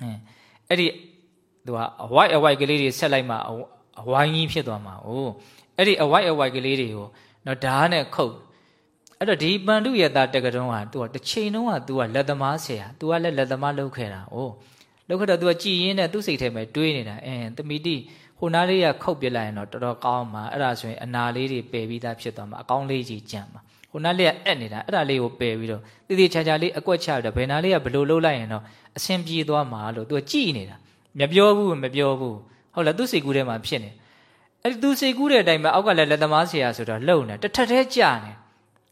အင်းအဲ့ဒီသူကအဝိုက်အဝိုက်ကလေးတွေဆက်လိုက်မှအဝိုင်းကြီးဖြစ်သွားမှာ哦အဲ့ဒီအဝိုက်အဝိုက်ကလေးတွေကိုနော်ဓာတ်နဲ့ခုတ် အဲ့တော့ဒီပန္တုယတာတက္ကတုံးက तू ကတစ်ချိန်လုံးက तू ကလက်သမားဆရာ तू ကလည်းလက်သမားလုပ်ခဲ့တာ哦လုပ်ခဲ့တော့ तू ကကြည်ရင်းနဲ့သူ့စိတ်ထဲမှာတွေးနေတာအင်းတမိတိဟို နားလေးကခုတ်ပြလိုက်ရင်တော့တော်တော်ကောင်းမှာအဲ့ဒါဆိုရင်အနာလေးတွေပယ်ပြီးသားဖြစ်သွားမှာအကောင်းလေးကြီးကြံမှာဟိုနားလေးကအက်နေတာအဲ့ဒါလေးကိုပယ်ပြီးတော့တည်တည်ချာချာလေးအကွက်ချပြီးတော့ဘယ်နားလေးကဘလို့လှုပ်လိုက်ရင်တော့အဆင်ပြေသွားမှာလို့ तू ကြည်နေတာမပြောဘူးမပြောဘူးဟုတ်လားသူ့စိတ်ကူးထဲမှာဖြစ်နေအဲ့ဒီသူစိတ်ကူးတဲ့အတိုင်းမှာအောက်ကလည်းလက်သမားဆရာဆိုတော့လှုပ်နေတထက်ထဲကြာနေ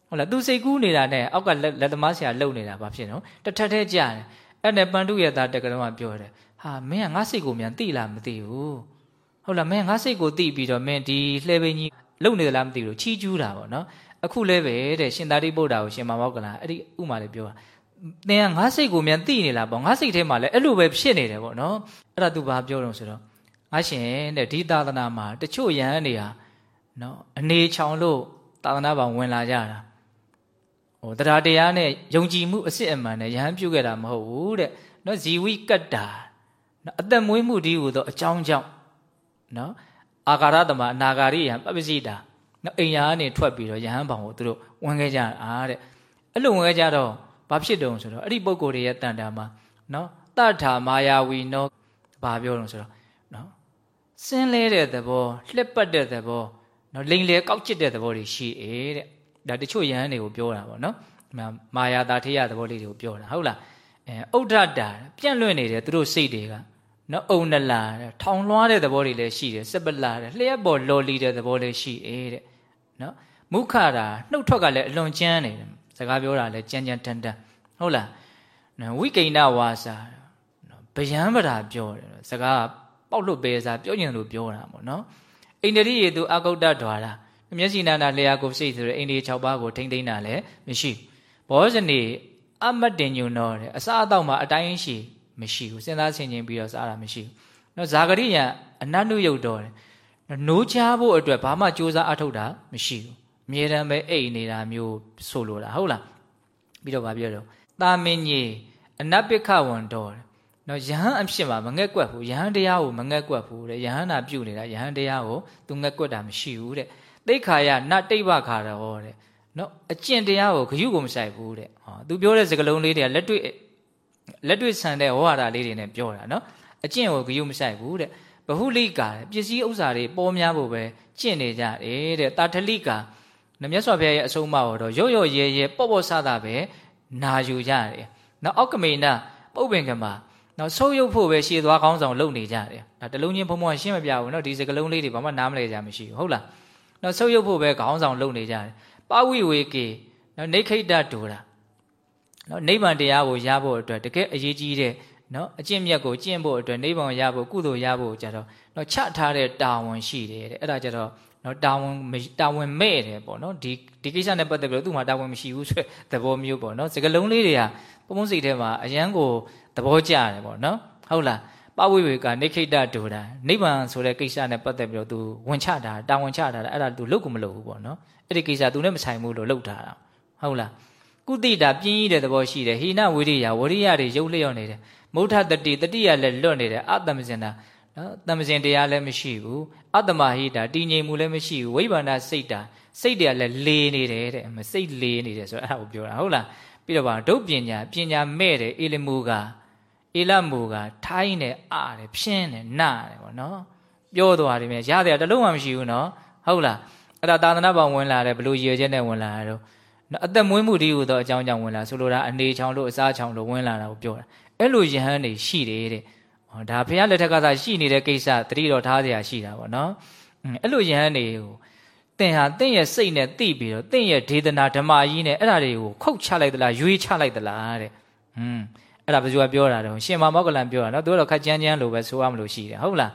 ဟုတ်လားသူစိတ်ကူးနေတာနဲ့အောက်ကလက်သမားဆရာလှုပ်နေတာဘာဖြစ်နော်တထက်ထဲကြာနေအဲ့နဲ့ပန္တုရဲ့သားတက္ကလုံးကပြောတယ်ဟာမင်းကငါစိတ်ကိုမြန်သိလားမသိဘူး ဟုတ်လားမင်းငါစိတ်ကိုသိပြီးတော့မင်းဒီလှဲပိန်ကြီးလုံနေသလားမသိဘူးချီးကျူးတာပေါ့နော်အခုလဲပဲတဲ့ရှင်သာရိပုတ္တရာကိုရှင်မောကလာအဲ့ဒီဥမာလေးပြောတာသင်ကငါစိတ်ကိုမြန်သိနေလားပေါ့ငါစိတ်ထဲမှာလည်းအဲ့လိုပဲဖြစ်နေတယ်ပေါ့နော်အဲ့ဒါသူဘာပြောတော့ဆိုတော့ငါရှင်တဲ့ဒီသာသနာမှာတချို့ယဟန်တွေဟာနော်အနေချောင်လို့သာသနာ့ဘောင်ဝင်လာကြတာဟိုတရားတရားနဲ့ယုံကြည်မှုအစစ်အမှန်နဲ့ယဟန်ပြုခဲ့တာမဟုတ်ဘူးတဲ့နော်ဇီဝိကတ္တာနော်အသက်မွေးမှုဒီဟူသောအကြောင်းကြောင့် နော်အာဂါရတမအနာဂါရိယံပပစိတာနော်အိမ်ယာကနေထွက်ပြီးတော့ယဟန်ဘောင်ကိုသူတို့ဝင်ခဲ့ကြတာတဲ့အဲ့လိုဝင်ခဲ့ကြတော့ဘာဖြစ်တုံဆိုတော့အဲ့ဒီပုံကိုယ်တွေရဲ့တန်တာမှာနော်တထာမာယာဝီနောဘာပြောတုံဆိုတော့နော်စင်းလဲတဲ့သဘောလှက်ပတ်တဲ့သဘောနော်လိန်လေကောက်ချစ်တဲ့သဘောတွေရှိเอတဲ့ဒါတချို့ယဟန်တွေကိုပြောတာပေါ့နော်မာယာတာထေယသဘောလေးတွေကိုပြောတာဟုတ်လားအဲဥဒ္ဒတာပြန့်လွင့်နေတယ်သူတို့စိတ်တွေက နော်အုံနလာထောင်လွှားတဲ့သဘောတွေလည်းရှိတယ်စက်ပလာတယ်လျှက်ပေါ်လော်လီတဲ့သဘောလည်းရှိတယ်တဲ့နော်မုခတာနှုတ်ထွက်ကလည်းအလွန်ကျန်းနေတယ်စကားပြောတာလည်းကြမ်းကြမ်းတန်တန်ဟုတ်လားဝိကိဏဝါစာဗျံပရာပြောတယ်စကားပေါက်လွတ်ပဲစားပြောညင်လို့ပြောတာပေါ့နော်အိန္ဒိရေသူအကုတ်တဓွာရာမျက်စိနာနာလျာကိုစိတ်ဆိုတဲ့အိန္ဒိ6ပါးကိုထိမ့်သိမ့်တာလည်းမရှိဘောဇနီအမတ်တင်ညွန်တော့တယ်အစားအသောက်မှာအတိုင်းရှိ မရှိဘူးစဉ်းစားဆင်ခြင်ပြီးတော့စားတာမရှိဘူးနော်ဇာဂရိယအနတ်နုယုတ်တော်တယ်နိုးချဖို့အတွက်ဘာမှကြိုးစားအထုတ်တာမရှိဘူးအမြဲတမ်းပဲအိတ်နေတာမျိုးဆိုလိုတာဟုတ်လားပြီးတော့ဗာပြောတော့တာမင်းကြီးအနတ်ပိခဝံတော်တယ်နော်ယဟန်အဖြစ်မှာမငဲ့ကွက်ဘူးယဟန်တရားကိုမငဲ့ကွက်ဘူးတဲ့ယဟန်နာပြုတ်နေတာယဟန်တရားကိုသူငဲ့ကွက်တာမရှိဘူးတဲ့သိခါယနတ်တိတ်ဘခါတော်တဲ့နော်အကျင့်တရားကိုဂယုကိုမဆိုင်ဘူးတဲ့ဟောသူပြောတဲ့စကားလုံးလေးတွေကလက်တွေ့ လက်တွေ့ဆန်တဲ့ဝါဒလေးတွေနဲ့ပြောတာနော်အကျင့်ကိုဂယုမဆိုင်ဘူးတဲ့ဘဟုလိကာပစ္စည်းဥစ္စာတွေပေါ်များဖို့ပဲကျင့်နေကြတယ်တဲ့တာထလိကာနမြတ်စွာဘုရားရဲ့အဆုံးအမတော်ရော့ရော့ရဲရဲပေါ့ပေါ့ဆတာပဲနာယူကြတယ်နော်အောက်ကမေနပုပ်ပင်ကမှာနော်ဆုပ်ယုပ်ဖို့ပဲရှည်သွားကောင်းဆောင်လုပ်နေကြတယ်ဒါတလုံးချင်းဘုံဘုံရှင်းမပြဘူးနော်ဒီစကလုံးလေးတွေဘာမှနားမလဲကြမရှိဘူးဟုတ်လားနော်ဆုပ်ယုပ်ဖို့ပဲခေါင်းဆောင်လုပ်နေကြတယ်ပဝိဝေကေနော်နေခိတ္တဒူတာ နော်နိဗ္ဗာန်တရားကိုရဖို့အတွက်တကယ်အရေးကြီးတဲ့နော်အကျင့်မြတ်ကိုကျင့်ဖို့အတွက်နိဗ္ဗာန်ရဖို့ကုသိုလ်ရဖို့ကြတော့နော်ချထားတဲ့တာဝန်ရှိတယ်တဲ့အဲ့ဒါကြတော့နော်တာဝန်တာဝန်မဲ့တယ်ပေါ့နော်ဒီဒီကိစ္စနဲ့ပတ်သက်ပြီးတော့သူ့မှာတာဝန်မရှိဘူးဆိုတဲ့သဘောမျိုးပေါ့နော်စကလုံးလေးတွေကပုံပုံစိတ်ထဲမှာအယံကိုသဘောကျတယ်ပေါ့နော်ဟုတ်လားပဝိဝေကနေခိတဒူတာနိဗ္ဗာန်ဆိုတဲ့ကိစ္စနဲ့ပတ်သက်ပြီးတော့ तू ဝင်ချတာတာဝန်ချတာအဲ့ဒါ तू လုတ်ကိုမလုတ်ဘူးပေါ့နော်အဲ့ဒီကိစ္စ तू နဲ့မဆိုင်ဘူးလို့လုတ်တာဟုတ်လား ကုတိတာပြင်းကြီးတဲ့သဘောရှိတယ်ဟိနဝိရိယဝရိယတွေရုပ်လျော့နေတယ်မုဋ္ဌတတိတတိယလည်းလွတ်နေတယ်အတ္တမစင်တာနော်တမစင်တရားလည်းမရှိဘူးအတ္တမဟိတာတည်ငြိမ်မှုလည်းမရှိဘူးဝိဗ္ဗန္ဒစိတ်တာစိတ်တွေကလည်းလေနေတယ်တဲ့စိတ်လေနေတယ်ဆိုတော့အဲ့ဒါကိုပြောတာဟုတ်လားပြီးတော့ဗာဒုပညာပညာမဲ့တယ်အေလမူကအေလမူကထိုင်းတယ်အားတယ်ဖြင်းတယ်နာတယ်ဗောနော်ပြောသွားတယ်မြရတဲ့တလုံးမှမရှိဘူးနော်ဟုတ်လားအဲ့ဒါသာသနာ့ဘောင်ဝင်လာတယ်ဘလို့ရည်ချက်နဲ့ဝင်လာတာတော့ အသက်မွေးမှုတည်းဟူသောအကြောင်းကြောင့်ဝင်လာဆိုလိုတာအနေချောင်လို့အစားချောင်လို့ဝင်လာတာကိုပြောတာအဲ့လိုယဟန်နေရှိတယ်တဲ့ဟောဒါဘုရားလက်ထက်ကသာရှိနေတဲ့ကိစ္စတတိတော်ထားเสียရှိတာပေါ့နော်အဲ့လိုယဟန်နေကိုသင်ဟာသင်ရဲ့စိတ်နဲ့သိပြီးတော့သင်ရဲ့ဒေသနာဓမ္မကြီးနဲ့အဲ့ဒါတွေကိုခုတ်ချလိုက်သလားရွေးချလိုက်သလားတဲ့ဟွန်းအဲ့ဒါဘယ်သူကပြောတာတော့ရှင်မမောကလန်ပြောတာနော်သူကတော့ခက်ကြမ်းကြမ်းလို့ပဲဆိုရမလို့ရှိတယ်ဟုတ်လား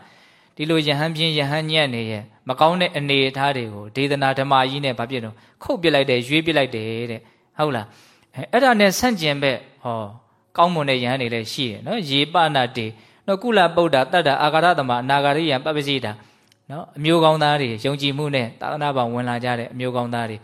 ဒီလိုယဟန်ပြင်းယဟန်ညက်နေရဲ့မကောင်းတဲ့အနေအထားတွေကိုဒေသနာဓမ္မကြီးနဲ့ဘာဖြစ်တော့ခုတ်ပစ်လိုက်တယ်ရွေးပစ်လိုက်တယ်တဲ့ဟုတ်လားအဲ့ဒါနဲ့ဆန့်ကျင်ဘက်ဟောကောင်းမွန်တဲ့ယဟန်တွေလည်းရှိတယ်နော်ရေပနာတေနော်ကုလပုဒ္ဒါတတ္တအာဂရသမအနာဂရိယပပ္ပစီတာနော်အမျိုးကောင်းသားတွေယုံကြည်မှုနဲ့သာသနာ့ဘောင်ဝင်လာကြတဲ့အမျိုးကောင်းသားတွေ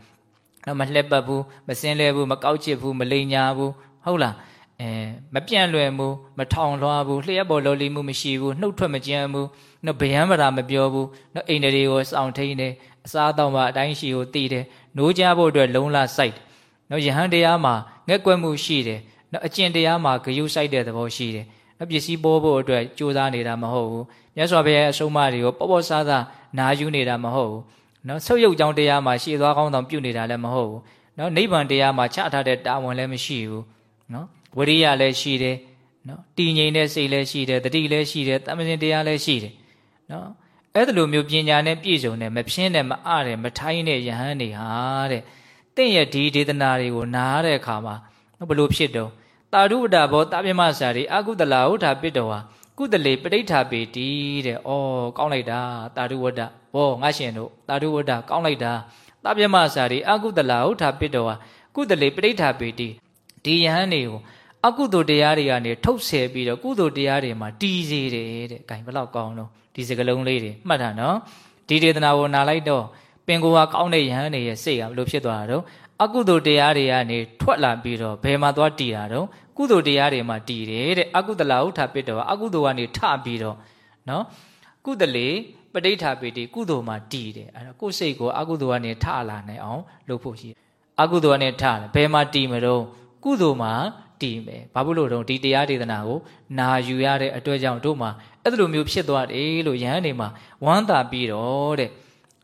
နော်မလှက်ပတ်ဘူးမစင်းလဲဘူးမကောက်ချစ်ဘူးမလိန်ညာဘူးဟုတ်လား အဲမပြန့်လွယ်မှုမထောင်လွှားဘူးလျှက်ပေါ်လော်လီမှုမရှိဘူးနှုတ်ထွက်မကြမ်းဘူးနော်ဗျံပရာမပြောဘူးနော်အိန္ဒြေကိုစောင့်ထိန်တယ်အစားအသောက်မှအတိုင်းရှိကိုတည်တယ်နိုးကြဖို့အတွက်လုံလစိုက်နော်ယဟန်တရားမှာငက်ကွက်မှုရှိတယ်နော်အကျင့်တရားမှာဂယုစိုက်တဲ့သဘောရှိတယ်နော်ပစ္စည်းပေါ်ဖို့အတွက်ကြိုးစားနေတာမဟုတ်ဘူးမြတ်စွာဘုရားအဆုံးအမတွေကိုပေါ့ပေါ့ဆားဆားနာယူနေတာမဟုတ်ဘူးနော်ဆုပ်ယုပ်ကြောင်းတရားမှာရှေ့သွားကောင်းတောင်ပြုနေတာလည်းမဟုတ်ဘူးနော်နိဗ္ဗာန်တရားမှာချထားတဲ့တာဝန်လည်းမရှိဘူးနော် ဝရိယလည်းရှိတယ်နော်တည်ငြိမ်တဲ့စိတ်လည်းရှိတယ်တတိလည်းရှိတယ်တမ္ပဇင်တရားလည်းရှိတယ်နော်အဲ့ဒါလိုမျိုးပညာနဲ့ပြည့်စုံတဲ့မပြင်းတဲ့မအတဲ့မထိုင်းတဲ့ယဟန်တွေဟာတဲ့တင့်ရဲ့ဒီဒေသနာတွေကိုနားတဲ့အခါမှာဘလို့ဖြစ်တော့တာရုဝဒဘောတာပြမစာရီအကုတလာဟုတ်တာပစ်တော်ဟာကုတလေပဋိဋ္ဌာပေတီတဲ့ဩကောင်းလိုက်တာတာရုဝဒဘောငါရှင်တို့တာရုဝဒကောင်းလိုက်တာတာပြမစာရီအကုတလာဟုတ်တာပစ်တော်ဟာကုတလေပဋိဋ္ဌာပေတီဒီယဟန်တွေကို အကုသိုလ်တရားတွေကနေထုတ်ဆယ်ပြီးတော့ကုသိုလ်တရားတွေမှာတီးစေတယ်တဲ့။ဂိုင်ဘလောက်ကောင်းတော့ဒီစကလုံးလေးတွေမှတ်တာနော်။ဒီဒေသနာကိုနားလိုက်တော့ပင်ကိုကကောင်းတဲ့ယဟန်တွေရဲ့စိတ်ကဘယ်လိုဖြစ်သွားတာတော့အကုသိုလ်တရားတွေကနေထွက်လာပြီးတော့ဘယ်မှာသွားတည်တာတော့ကုသိုလ်တရားတွေမှာတည်တယ်တဲ့အကုသလဥထာပစ်တော့အကုသိုလ်ကနေထပြီးတော့နော်ကုသလေပဋိဌာပိတိကုသိုလ်မှာတည်တယ်အဲ့တော့ကိုယ်စိတ်ကိုအကုသိုလ်ကနေထလာနိုင်အောင်လုပ်ဖို့ရှိတယ်အကုသိုလ်ကနေထတယ်ဘယ်မှာတည်မတော့ကုသိုလ်မှာ တည်မယ်ဘာဖြစ်လို့တော့ဒီတရားဒေသနာကိုနာယူရတဲ့အတွက်ကြောင့်တို့မှာအဲ့လိုမျိုးဖြစ်သွားတယ်လို့ယဟန်နေမှာဝမ်းသာပြီးတော့တဲ့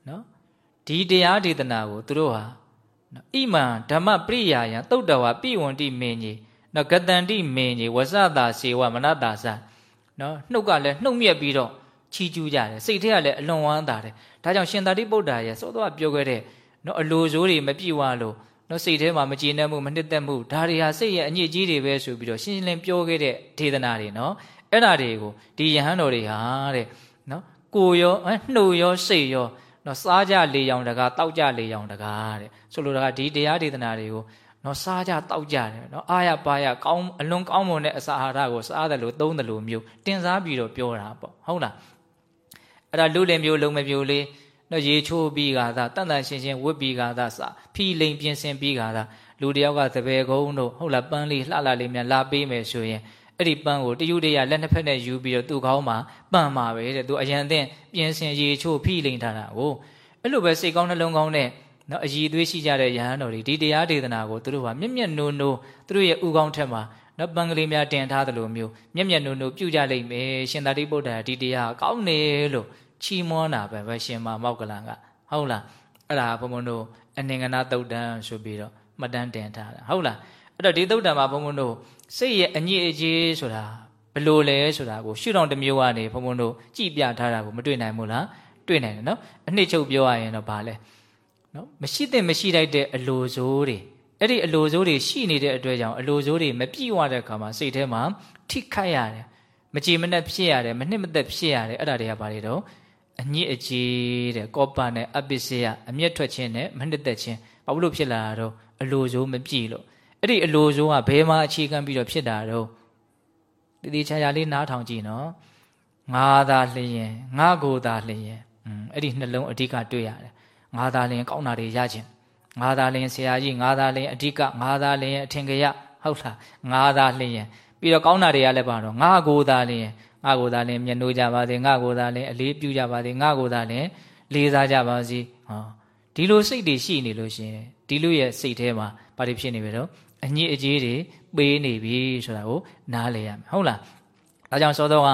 နော်ဒီတရားဒေသနာကိုသူတို့ဟာနော်ဣမံဓမ္မပရိယာယံသုတ်တော်ဝပိဝန္တိမင်းကြီးနော်ဂတန္တိမင်းကြီးဝဇတာစေဝမနတာသနော်နှုတ်ကလည်းနှုတ်မြက်ပြီးတော့ချီးကျူးကြတယ်စိတ်ထဲကလည်းအလွန်ဝမ်းသာတယ်ဒါကြောင့်ရှင်သာတိပုတ္တရာရဲ့စောတော့ပြောခဲ့တဲ့နော်အလိုစိုးတွေမပြည့်ဝလို့ နော်စိတ်ထဲမှာမကျေနပ်မှုမနှစ်သက်မှုဒါတွေဟာစိတ်ရဲ့အညစ်အကြေးတွေပဲဆိုပြီးတော့ရှင်းရှင်းလင်းပြောခဲ့တဲ့ဒေသနာတွေနော်အဲ့ဒါတွေကိုဒီယဟန်တော်တွေဟာတဲ့နော်ကိုရောနှုတ်ရောစိတ်ရောနော်စားကြလေရောင်တကားတောက်ကြလေရောင်တကားတဲ့ဆိုလိုတာကဒီတရားဒေသနာတွေကိုနော်စားကြတောက်ကြတယ်နော်အာရပါရကောင်းအလွန်ကောင်းမွန်တဲ့အစာအာဟာရကိုစားတယ်လို့သုံးတယ်လို့မျိုးတင်စားပြီးတော့ပြောတာပေါ့ဟုတ်လားအဲ့ဒါလူလင်မျိုးလုံးမမျိုးလေး နော်ရေချိုးပြီးကသာတန်တန်ရှင်းရှင်းဝတ်ပြီးကသာစဖီလိန်ပြင်ဆင်ပြီးကသာလူတယောက်ကသပယ်ကုန်းတို့ဟုတ်လားပန်းလေးလှလှလေးများလာပေးမယ်ဆိုရင်အဲ့ဒီပန်းကိုတယူတရလက်နှစ်ဖက်နဲ့ယူပြီးတော့သူ့ခေါင်းမှာပန်းမှာပဲတဲ့သူအရန်တဲ့ပြင်ဆင်ရေချိုးဖီလိန်ထားတာကိုအဲ့လိုပဲစိတ်ကောင်းနှလုံးကောင်းနဲ့နော်အည်သွေးရှိကြတဲ့ယဟန်တော်တွေဒီတရားဒေသနာကိုသူတို့ကမျက်မျက်နိုးနိုးသူတို့ရဲ့ဥကောင်းထက်မှာနော်ပန်းကလေးများတင်ထားသလိုမျိုးမျက်မျက်နိုးနိုးပြုကြလိမ့်မယ်ရှင်သာတိပုတ္တရာဒီတရားကောင်းနေလို့ ချီးမွမ်းတာပဲပဲရှင်မမောက်ကလန်ကဟုတ်လားအဲ့ဒါဘုံဘုံတို့အနင်္ဂနာတုတ်တန်ဆိုပြီးတော့မှတ်တမ်းတင်ထားတာဟုတ်လားအဲ့တော့ဒီတုတ်တန်မှာဘုံဘုံတို့စိတ်ရဲ့အညစ်အကြေးဆိုတာဘလို့လဲဆိုတာကိုရှုထောင့်တစ်မျိုးကနေဘုံဘုံတို့ကြည်ပြထားတာကိုမတွေ့နိုင်ဘူးလားတွေ့နိုင်တယ်နော်အနှစ်ချုပ်ပြောရရင်တော့ဗာလဲနော်မရှိတဲ့မရှိလိုက်တဲ့အလိုစိုးတွေအဲ့ဒီအလိုစိုးတွေရှိနေတဲ့အတွက်ကြောင့်အလိုစိုးတွေမပြည့်ဝတဲ့အခါမှာစိတ်ထဲမှာထိခိုက်ရတယ်မကြည်မနှက်ဖြစ်ရတယ်မနှစ်မသက်ဖြစ်ရတယ်အဲ့ဒါတွေကဘာတွေတော့ အညစ်အကြေးတဲ့ကောပနဲ့အပစ္စယအမျက်ထွက်ခြင်းနဲ့မနှစ်သက်ခြင်းဘာလို့ဖြစ်လာတာတော့အလိုစိုးမပြည့်လို့အဲ့ဒီအလိုစိုးကဘယ်မှာအခြေခံပြီးတော့ဖြစ်တာတော့တည်တည်ချာချာလေးနားထောင်ကြည့်နော်ငါသာလျင်ငါကိုသာလျင်อืมအဲ့ဒီနှလုံးအဓိကတွေ့ရတယ်ငါသာလျင်ကောင်းတာတွေရခြင်းငါသာလျင်ဆရာကြီးငါသာလျင်အဓိကငါသာလျင်အထင်ကရဟုတ်လားငါသာလျင်ပြီးတော့ကောင်းတာတွေကလည်းပါတော့ငါကိုသာလျင် ငါကိုသာလျင်မျက်နှိုးကြပါစေငါကိုသာလျင်အလေးပြုကြပါစေငါကိုသာလျင်လေးစားကြပါစေဟောဒီလိုစိတ်တွေရှိနေလို့ရှင်ဒီလိုရဲ့စိတ်ထဲမှာဘာတွေဖြစ်နေပြီတော့အညစ်အကြေးတွေပေးနေပြီဆိုတာကိုနားလည်ရမယ်ဟုတ်လားဒါကြောင့်စောစောက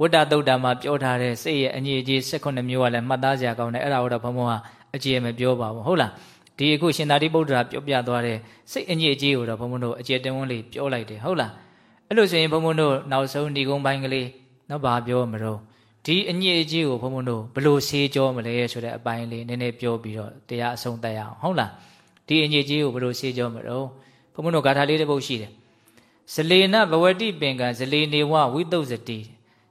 ဝတ္တသုတ်တံမှာပြောထားတဲ့စိတ်ရဲ့အညစ်အကြေး16မျိုးကလည်းမှတ်သားစရာကောင်းတယ်အဲ့ဒါတော့ဘုံဘုံကအကျေမပြောပါဘူးဟုတ်လားဒီအခုရှင်သာတိပုတ္တရာပြောပြသွားတဲ့စိတ်အညစ်အကြေးကိုတော့ဘုံဘုံတို့အကျေတဝန်းလေးပြောလိုက်တယ်ဟုတ်လားအဲ့လိုဆိုရင်ဘုံဘုံတို့နောက်ဆုံးဒီကုန်းပိုင်းကလေး နော်ဘာပြောမလို့ဒီအညစ်အကြေးကိုဘုံဘုံတို့ဘလို့ဆေးကြောမလဲဆိုတဲ့အပိုင်းလေးနည်းနည်းပြောပြီးတော့တရားအဆုံးသတ်ရအောင်ဟုတ်လားဒီအညစ်အကြေးကိုဘလို့ဆေးကြောမလို့ဘုံဘုံတို့ဂါထာလေးတစ်ပုဒ်ရှိတယ်ဇလေနဘဝတိပင်ကံဇလေနေဝဝိတုဇတိ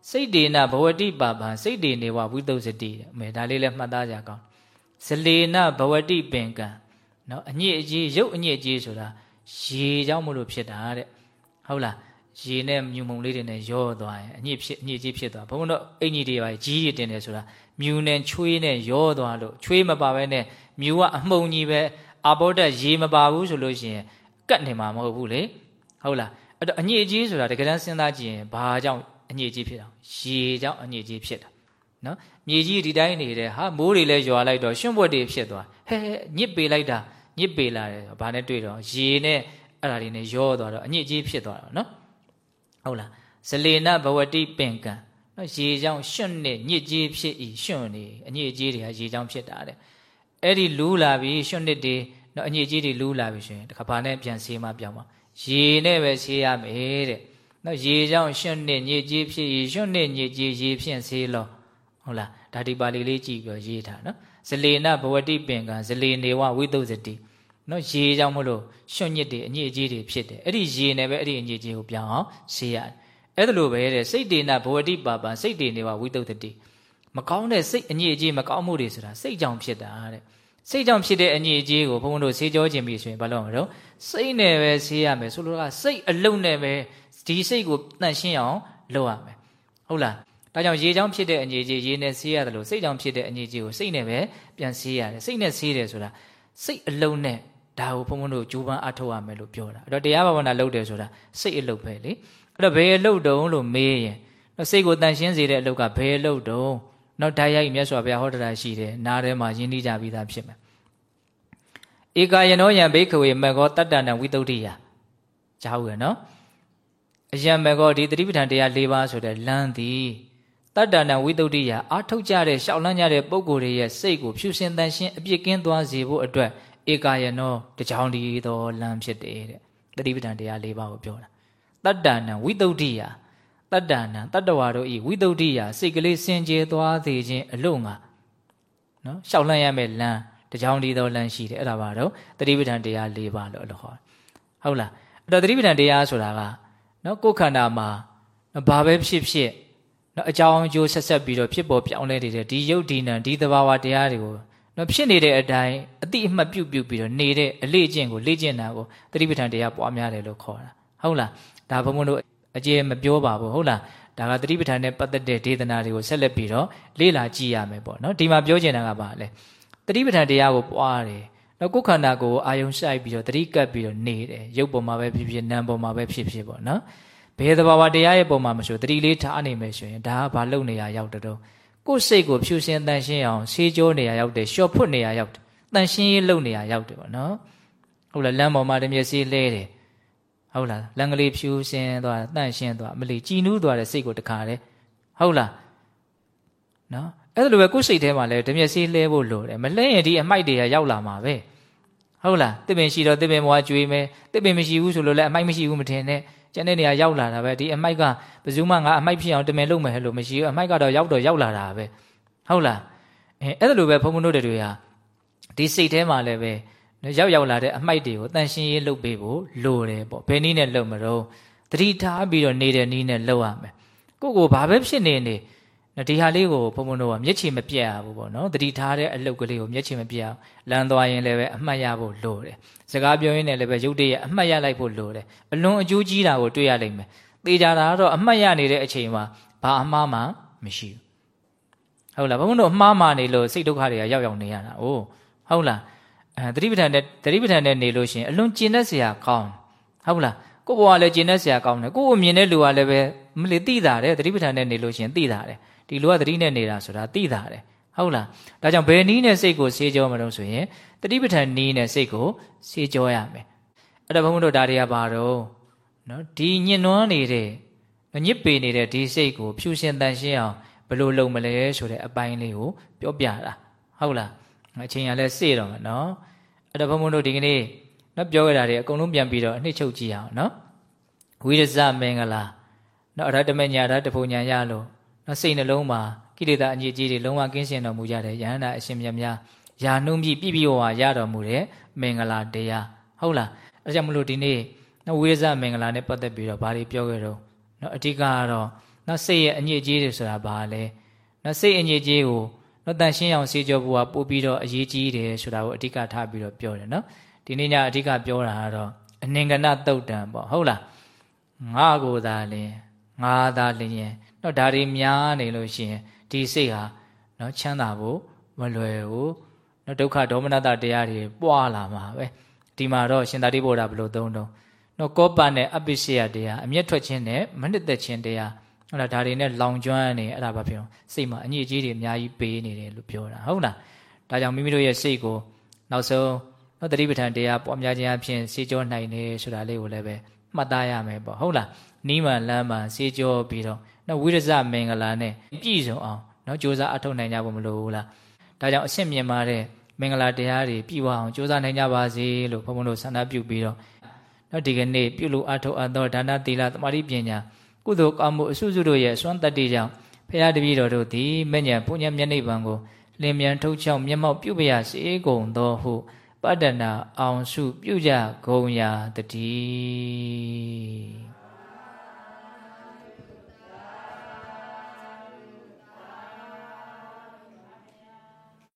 စိတ်ဒေနဘဝတိပါပံစိတ်ဒေနေဝဝိတုဇတိအမေဒါလေးလည်းမှတ်သားကြကောင်းဇလေနဘဝတိပင်ကံနော်အညစ်အကြေးရုပ်အညစ်အကြေးဆိုတာရေကြောင့်မလို့ဖြစ်တာတဲ့ဟုတ်လား ရေနဲ့မြူမုံလေးတွေနဲ့ရောသွားရင်အညစ်ဖြစ်အညစ်ကြီးဖြစ်သွားဘုန်းတော်အင်ကြီးတွေပါကြီးရတင်တယ်ဆိုတာမြူနဲ့ချွေးနဲ့ရောသွားလို့ချွေးမပါဘဲနဲ့မြူကအမှုံကြီးပဲအာဘောဓာတ်ရေမပါဘူးဆိုလို့ရှိရင်ကတ်နေမှာမဟုတ်ဘူးလေဟုတ်လားအဲ့တော့အညစ်အကြေးဆိုတာတကယ်တမ်းစဉ်းစားကြည့်ရင်ဘာကြောင့်အညစ်အကြေးဖြစ်တာရေကြောင့်အညစ်အကြေးဖြစ်တာနော်မြေကြီးဒီတိုင်းနေတဲ့ဟာမိုးတွေလဲရွာလိုက်တော့ရွှွန့်ပွက်တွေဖြစ်သွားဟဲ့ညစ်ပေလိုက်တာညစ်ပေလာတယ်ဘာနဲ့တွေ့တော့ရေနဲ့အဲ့ဒါတွေနဲ့ရောသွားတော့အညစ်အကြေးဖြစ်သွားတော့နော် ဟုတ်လားဇလေနဘဝတိပင်ကံနော်ရေကြောင့်ရှင်နဲ့ညစ်ကြေးဖြစ်ဤရှင်နေအညစ်အကြေးတွေကရေကြောင့်ဖြစ်တာတဲ့အဲ့ဒီလူးလာပြီးရှင်နှစ်တွေနော်အညစ်အကြေးတွေလူးလာပြီဆိုရင်တခါဘာနဲ့ပြန်ဆေးမှပြောင်းပါရေနဲ့ပဲဆေးရမယ်တဲ့နော်ရေကြောင့်ရှင်နှစ်ညစ်ကြေးဖြစ်ဤရှင်နှစ်ညစ်ကြေးရေဖြင့်ဆေးလို့ဟုတ်လားဒါဒီပါဠိလေးကြည့်ပြီးရေးထားနော်ဇလေနဘဝတိပင်ကံဇလေနေဝဝိသုဇတိ နော်ရေကြောင့်မလို့ရွှွညစ်တွေအညစ်အကြေးတွေဖြစ်တယ်အဲ့ဒီရေနဲ့ပဲအဲ့ဒီအညစ်အကြေးကိုပြောင်းအောင်ဆေးရတယ်အဲ့ဒါလိုပဲတဲ့စိတ်တေနဘဝတိပါပံစိတ်တေနေဝဝိသုဇတိမကောင်းတဲ့စိတ်အညစ်အကြေးမကောင်းမှုတွေဆိုတာစိတ်ကြောင့်ဖြစ်တာတဲ့စိတ်ကြောင့်ဖြစ်တဲ့အညစ်အကြေးကိုဘုန်းဘုန်းတို့ဆေးကြောခြင်းပြီဆိုရင်ဘာလို့မလို့စိတ်နဲ့ပဲဆေးရမယ်ဆိုလိုတာစိတ်အလုံးနဲ့ပဲဒီစိတ်ကိုတန့်ရှင်းအောင်လုပ်ရမယ်ဟုတ်လားဒါကြောင့်ရေချောင်းဖြစ်တဲ့အညစ်အကြေးရေနဲ့ဆေးရတယ်လို့စိတ်ချောင်းဖြစ်တဲ့အညစ်အကြေးကိုစိတ်နဲ့ပဲပြန်ဆေးရတယ်စိတ်နဲ့ဆေးတယ်ဆိုတာစိတ်အလုံးနဲ့ ဒါကိုဘုန်းဘုန်းတို့ကြိုးပမ်းအထောက်ရမယ်လို့ပြောတာအဲ့တော့တရားဘာဝနာလုပ်တယ်ဆိုတာစိတ်အလုပ်ပဲလေအဲ့တော့ဘယ်အလုပ်တုံးလို့မေးရင်တော့စိတ်ကိုတန်ရှင်းစေတဲ့အလုပ်ကဘယ်အလုပ်တုံးနောက်ဓာတ်ရိုက်မြတ်စွာဘုရားဟောတာရှိတယ်နားထဲမှာယဉ်နှီးကြပြီးသားဖြစ်မယ်ဧကာယနောယံဘိခဝေမကောတတ္တနံဝိတုဒ္ဓိယကြားဦးရနော်အယံမကောဒီတတိပဋ္ဌာန်တရား၄ပါးဆိုတဲ့လမ်းသည်တတ္တနံဝိတုဒ္ဓိယအာထုတ်ကြတဲ့ရှောက်လန်းကြတဲ့ပုံကိုယ်တွေရဲ့စိတ်ကိုဖြူစင်တန်ရှင်းအပြစ်ကင်းသွားစေဖို့အတွက် ဧကာယနောတကြောင်ဒီသောလမ်းဖြစ်တယ်တဲ့တတိပဋ္ဌာန်တရား၄ပါးကိုပြောတာတတ္တနံဝိတုဒ္ဓိယတတ္တနံတတ္တဝါတို့ဤဝိတုဒ္ဓိယစိတ်ကလေးစင်ကြယ်သွားစေခြင်းအလို့ငါနော်ရှောက်လန်းရမယ့်လမ်းတကြောင်ဒီသောလမ်းရှိတယ်အဲ့ဒါပါတော့တတိပဋ္ဌာန်တရား၄ပါးလို့အလို့ခေါ်ဟုတ်လားအဲ့တော့တတိပဋ္ဌာန်တရားဆိုတာကနော်ကိုယ်ခန္ဓာမှာဘာပဲဖြစ်ဖြစ်နော်အကြောင်းအကျိုးဆက်ဆက်ပြီးတော့ဖြစ်ပေါ်ပြောင်းလဲနေတဲ့ဒီယုတ်ဒီနံဒီသဘာဝတရားတွေကို နော်ဖြစ်နေတဲ့အတိုင်းအတိအမှတ်ပြုတ်ပြုတ်ပြီးတော့နေတဲ့အလေ့အကျင့်ကိုလေ့ကျင့်တာကိုတတိပဋ္ဌာန်တရားပွားများတယ်လို့ခေါ်တာဟုတ်လားဒါဘုံဘုံတို့အကျေမပြောပါဘူးဟုတ်လားဒါကတတိပဋ္ဌာန်နဲ့ပတ်သက်တဲ့ဒေသနာတွေကိုဆက်လက်ပြီးတော့လေ့လာကြည့်ရမယ်ပေါ့နော်ဒီမှာပြောချင်တာကဘာလဲတတိပဋ္ဌာန်တရားကိုပွားတယ်နော်ကိုယ်ခန္ဓာကိုအာယုံဆိုင်ပြီးတော့တတိကပ်ပြီးတော့နေတယ်ရုပ်ပေါ်မှာပဲဖြစ်ဖြစ်နာမ်ပေါ်မှာပဲဖြစ်ဖြစ်ပေါ့နော်ဘယ်သဘာဝတရားရဲ့ပုံမှာမဆိုတတိလေးထားနေမယ်ဆိုရင်ဒါကဘာလုပ်နေရရောက်တော့ ကိုယ်စိတ်ကိုဖြူစင်တန်ရှင်းအောင်ဆေးကြောနေရရောက်တယ်လျှော့ဖွတ်နေရရောက်တယ်တန်ရှင်းရေးလုပ်နေရရောက်တယ်ပေါ့နော်ဟုတ်လားလမ်းပေါ်မှာတမျက်စိလဲတယ်ဟုတ်လားလမ်းကလေးဖြူစင်သွားတန့်ရှင်းသွားမလီကြည်နူးသွားတဲ့စိတ်ကိုတခါတယ်ဟုတ်လားနော်အဲ့လိုပဲကိုယ်စိတ်ထဲမှာလည်းတမျက်စိလဲဖို့လိုတယ်မလဲရင်ဒီအမိုက်တွေကရောက်လာမှာပဲဟုတ်လားတစ်ပင်ရှိတော့တစ်ပင်ဘွားကျွေးမယ်တစ်ပင်မရှိဘူးဆိုလို့လည်းအမိုက်မရှိဘူးမထင်နဲ့ ကျန်တဲ့နေရာရောက်လာတာပဲဒီအမိုက်ကဘယ်သူမှငါအမိုက်ဖြစ်အောင်တမင်လုပ်မယ်လို့မရှိဘူးအမိုက်ကတော့ရောက်တော့ရောက်လာတာပဲဟုတ်လားအဲအဲ့ဒါလိုပဲဘုံဘုံတို့တွေဟာဒီစိတ်ထဲမှာလည်းပဲရောက်ရောက်လာတဲ့အမိုက်တွေကိုတန်ရှင်းရေးလုပ်ပေးဖို့လိုတယ်ပေါ့ဘယ်နည်းနဲ့လုပ်မလို့တတိထားပြီးတော့နေတဲ့နည်းနဲ့လုပ်ရမယ်ကိုကိုဘာပဲဖြစ်နေနေ ဒီဟာလေးကိုဘုံဘုံတို့ကမျက်ခြေမပြတ်ရဘူးပေါ့နော်တတိထားတဲ့အလုပ်ကလေးကိုမျက်ခြေမပြတ်လမ်းသွားရင်လည်းပဲအမှတ်ရဖို့လိုတယ်စကားပြောရင်းနဲ့လည်းပဲရုပ်တရက်အမှတ်ရလိုက်ဖို့လိုတယ်အလွန်အကျိုးကြီးတာကိုတွေ့ရလိမ့်မယ်သေချာတာကတော့အမှတ်ရနေတဲ့အချိန်မှာဘာအမှားမှမရှိဘူးဟုတ်လားဘုံဘုံတို့အမှားမှနေလို့စိတ်ဒုက္ခတွေကရောက်ရောက်နေရတာအိုးဟုတ်လားအဲသတိပဋ္ဌာန်နဲ့သတိပဋ္ဌာန်နဲ့နေလို့ရှိရင်အလွန်ကျင်တတ်စရာကောင်းဟုတ်လားကိုယ့်ဘဝလည်းကျင်တတ်စရာကောင်းတယ်ကိုယ့်ကိုမြင်တဲ့လူကလည်းပဲမလီသိတာတယ်သတိပဋ္ဌာန်နဲ့နေလို့ရှိရင်သိတာတယ် ဒီလူကသတိနဲ့နေတာဆိုတာသိတာတယ်ဟုတ်လားဒါကြောင့်ဘယ်နည်းနဲ့စိတ်ကိုဆေးကြောမလို့ဆိုရင်တတိပဋ္ဌာန်နည်းနဲ့စိတ်ကိုဆေးကြောရမယ်အဲ့တော့ဘုန်းဘုန်းတို့ဒါတွေကဘာတော့နော်ဒီညင်နွမ်းနေတဲ့ညစ်ပေနေတဲ့ဒီစိတ်ကိုဖြူရှင်တန်ရှင်းအောင်ဘယ်လိုလုပ်မလဲဆိုတဲ့အပိုင်းလေးကိုပြောပြတာဟုတ်လားအချိန်ရလဲစေ့တော့မယ်နော်အဲ့တော့ဘုန်းဘုန်းတို့ဒီကနေ့နော်ပြောခဲ့တာတွေအကုန်လုံးပြန်ပြီးတော့အနှစ်ချုပ်ကြည့်အောင်နော်ဝိရဇမင်္ဂလာနော်အရဟတမညာရတဖို့ညာရလို့ နော်စိတ်နှလုံးမှာကိလေသာအညစ်အကြေးတွေလုံးဝကင်းရှင်းတော်မူကြတဲ့ယဟန္တာအရှင်မြတ်များယာနှုံးပြီးပြည့်ပြည့်ဝဝရတော်မူတဲ့မင်္ဂလာတရားဟုတ်လားအဲကြောင့်မလို့ဒီနေ့နော်ဝိရဇမင်္ဂလာနဲ့ပတ်သက်ပြီးတော့ဘာတွေပြောခဲ့တော့နော်အဓိကကတော့နော်စိတ်ရဲ့အညစ်အကြေးတွေဆိုတာဘာလဲနော်စိတ်အညစ်အကြေးကိုနော်တန်ရှင်းအောင်စေကြောဖို့ကပို့ပြီးတော့အရေးကြီးတယ်ဆိုတာကိုအဓိကထားပြီးတော့ပြောတယ်နော်ဒီနေ့ညအဓိကပြောတာကတော့အနင်္ဂနတုတ်တံပေါ့ဟုတ်လားငါကိုသာလင်ငါသာလင် နော်ဒါတွေများနေလို့ရှိရင်ဒီစိတ်ဟာနော်ချမ်းသာဖို့မလွယ်ဘူးနော်ဒုက္ခဒေါမနတတရားတွေပွားလာမှာပဲဒီမှာတော့ရှင်သာတိဗုဒ္ဓဘယ်လိုသုံးတော့နော်ကောပနဲ့အပိစိယတရားအမျက်ထွက်ခြင်းနဲ့မနစ်သက်ခြင်းတရားဟုတ်လားဒါတွေနဲ့လောင်ကျွမ်းနေအဲ့ဒါဘာဖြစ်စိတ်မှာအညစ်အကြေးတွေအများကြီးပေးနေတယ်လို့ပြောတာဟုတ်လားဒါကြောင့်မိမိတို့ရဲ့စိတ်ကိုနောက်ဆုံးနော်တတိပဋ္ဌာန်တရားပွားများခြင်းအဖြစ်စေကြောနိုင်တယ်ဆိုတာလေးကိုလည်းပဲမှတ်သားရမယ်ပေါ့ဟုတ်လားနီးမှလမ်းမှစေကြောပြီးတော့ နော်ဝိရဇမင်္ဂလာနဲ့ပြည့်စုံအောင်နော်ကြိုးစားအထောက်နိုင်ကြဖို့မလိုဘူးလားဒါကြောင့်အရှင်းမြင်ပါတဲ့မင်္ဂလာတရားတွေပြည့်ဝအောင်ကြိုးစားနိုင်ကြပါစေလို့ဘုန်းဘုန်းတို့ဆန္ဒပြုပြီးတော့နော်ဒီကနေ့ပြုလို့အထောက်အသောဒါနသီလသမာဓိပညာကုသိုလ်ကောင်းမှုအစုစုတို့ရဲ့အစွမ်းတတ္တိကြောင့်ဖရာတပည့်တော်တို့သည်မဉ္ဇဉ်ပုညံမျက်နှိပ်ပံကိုလင်းမြန်ထုတ်ချောင်းမျက်မှောက်ပြုပရစေကုန်သောဟုပတ္တနာအောင်စုပြုကြဂုံရာတည်း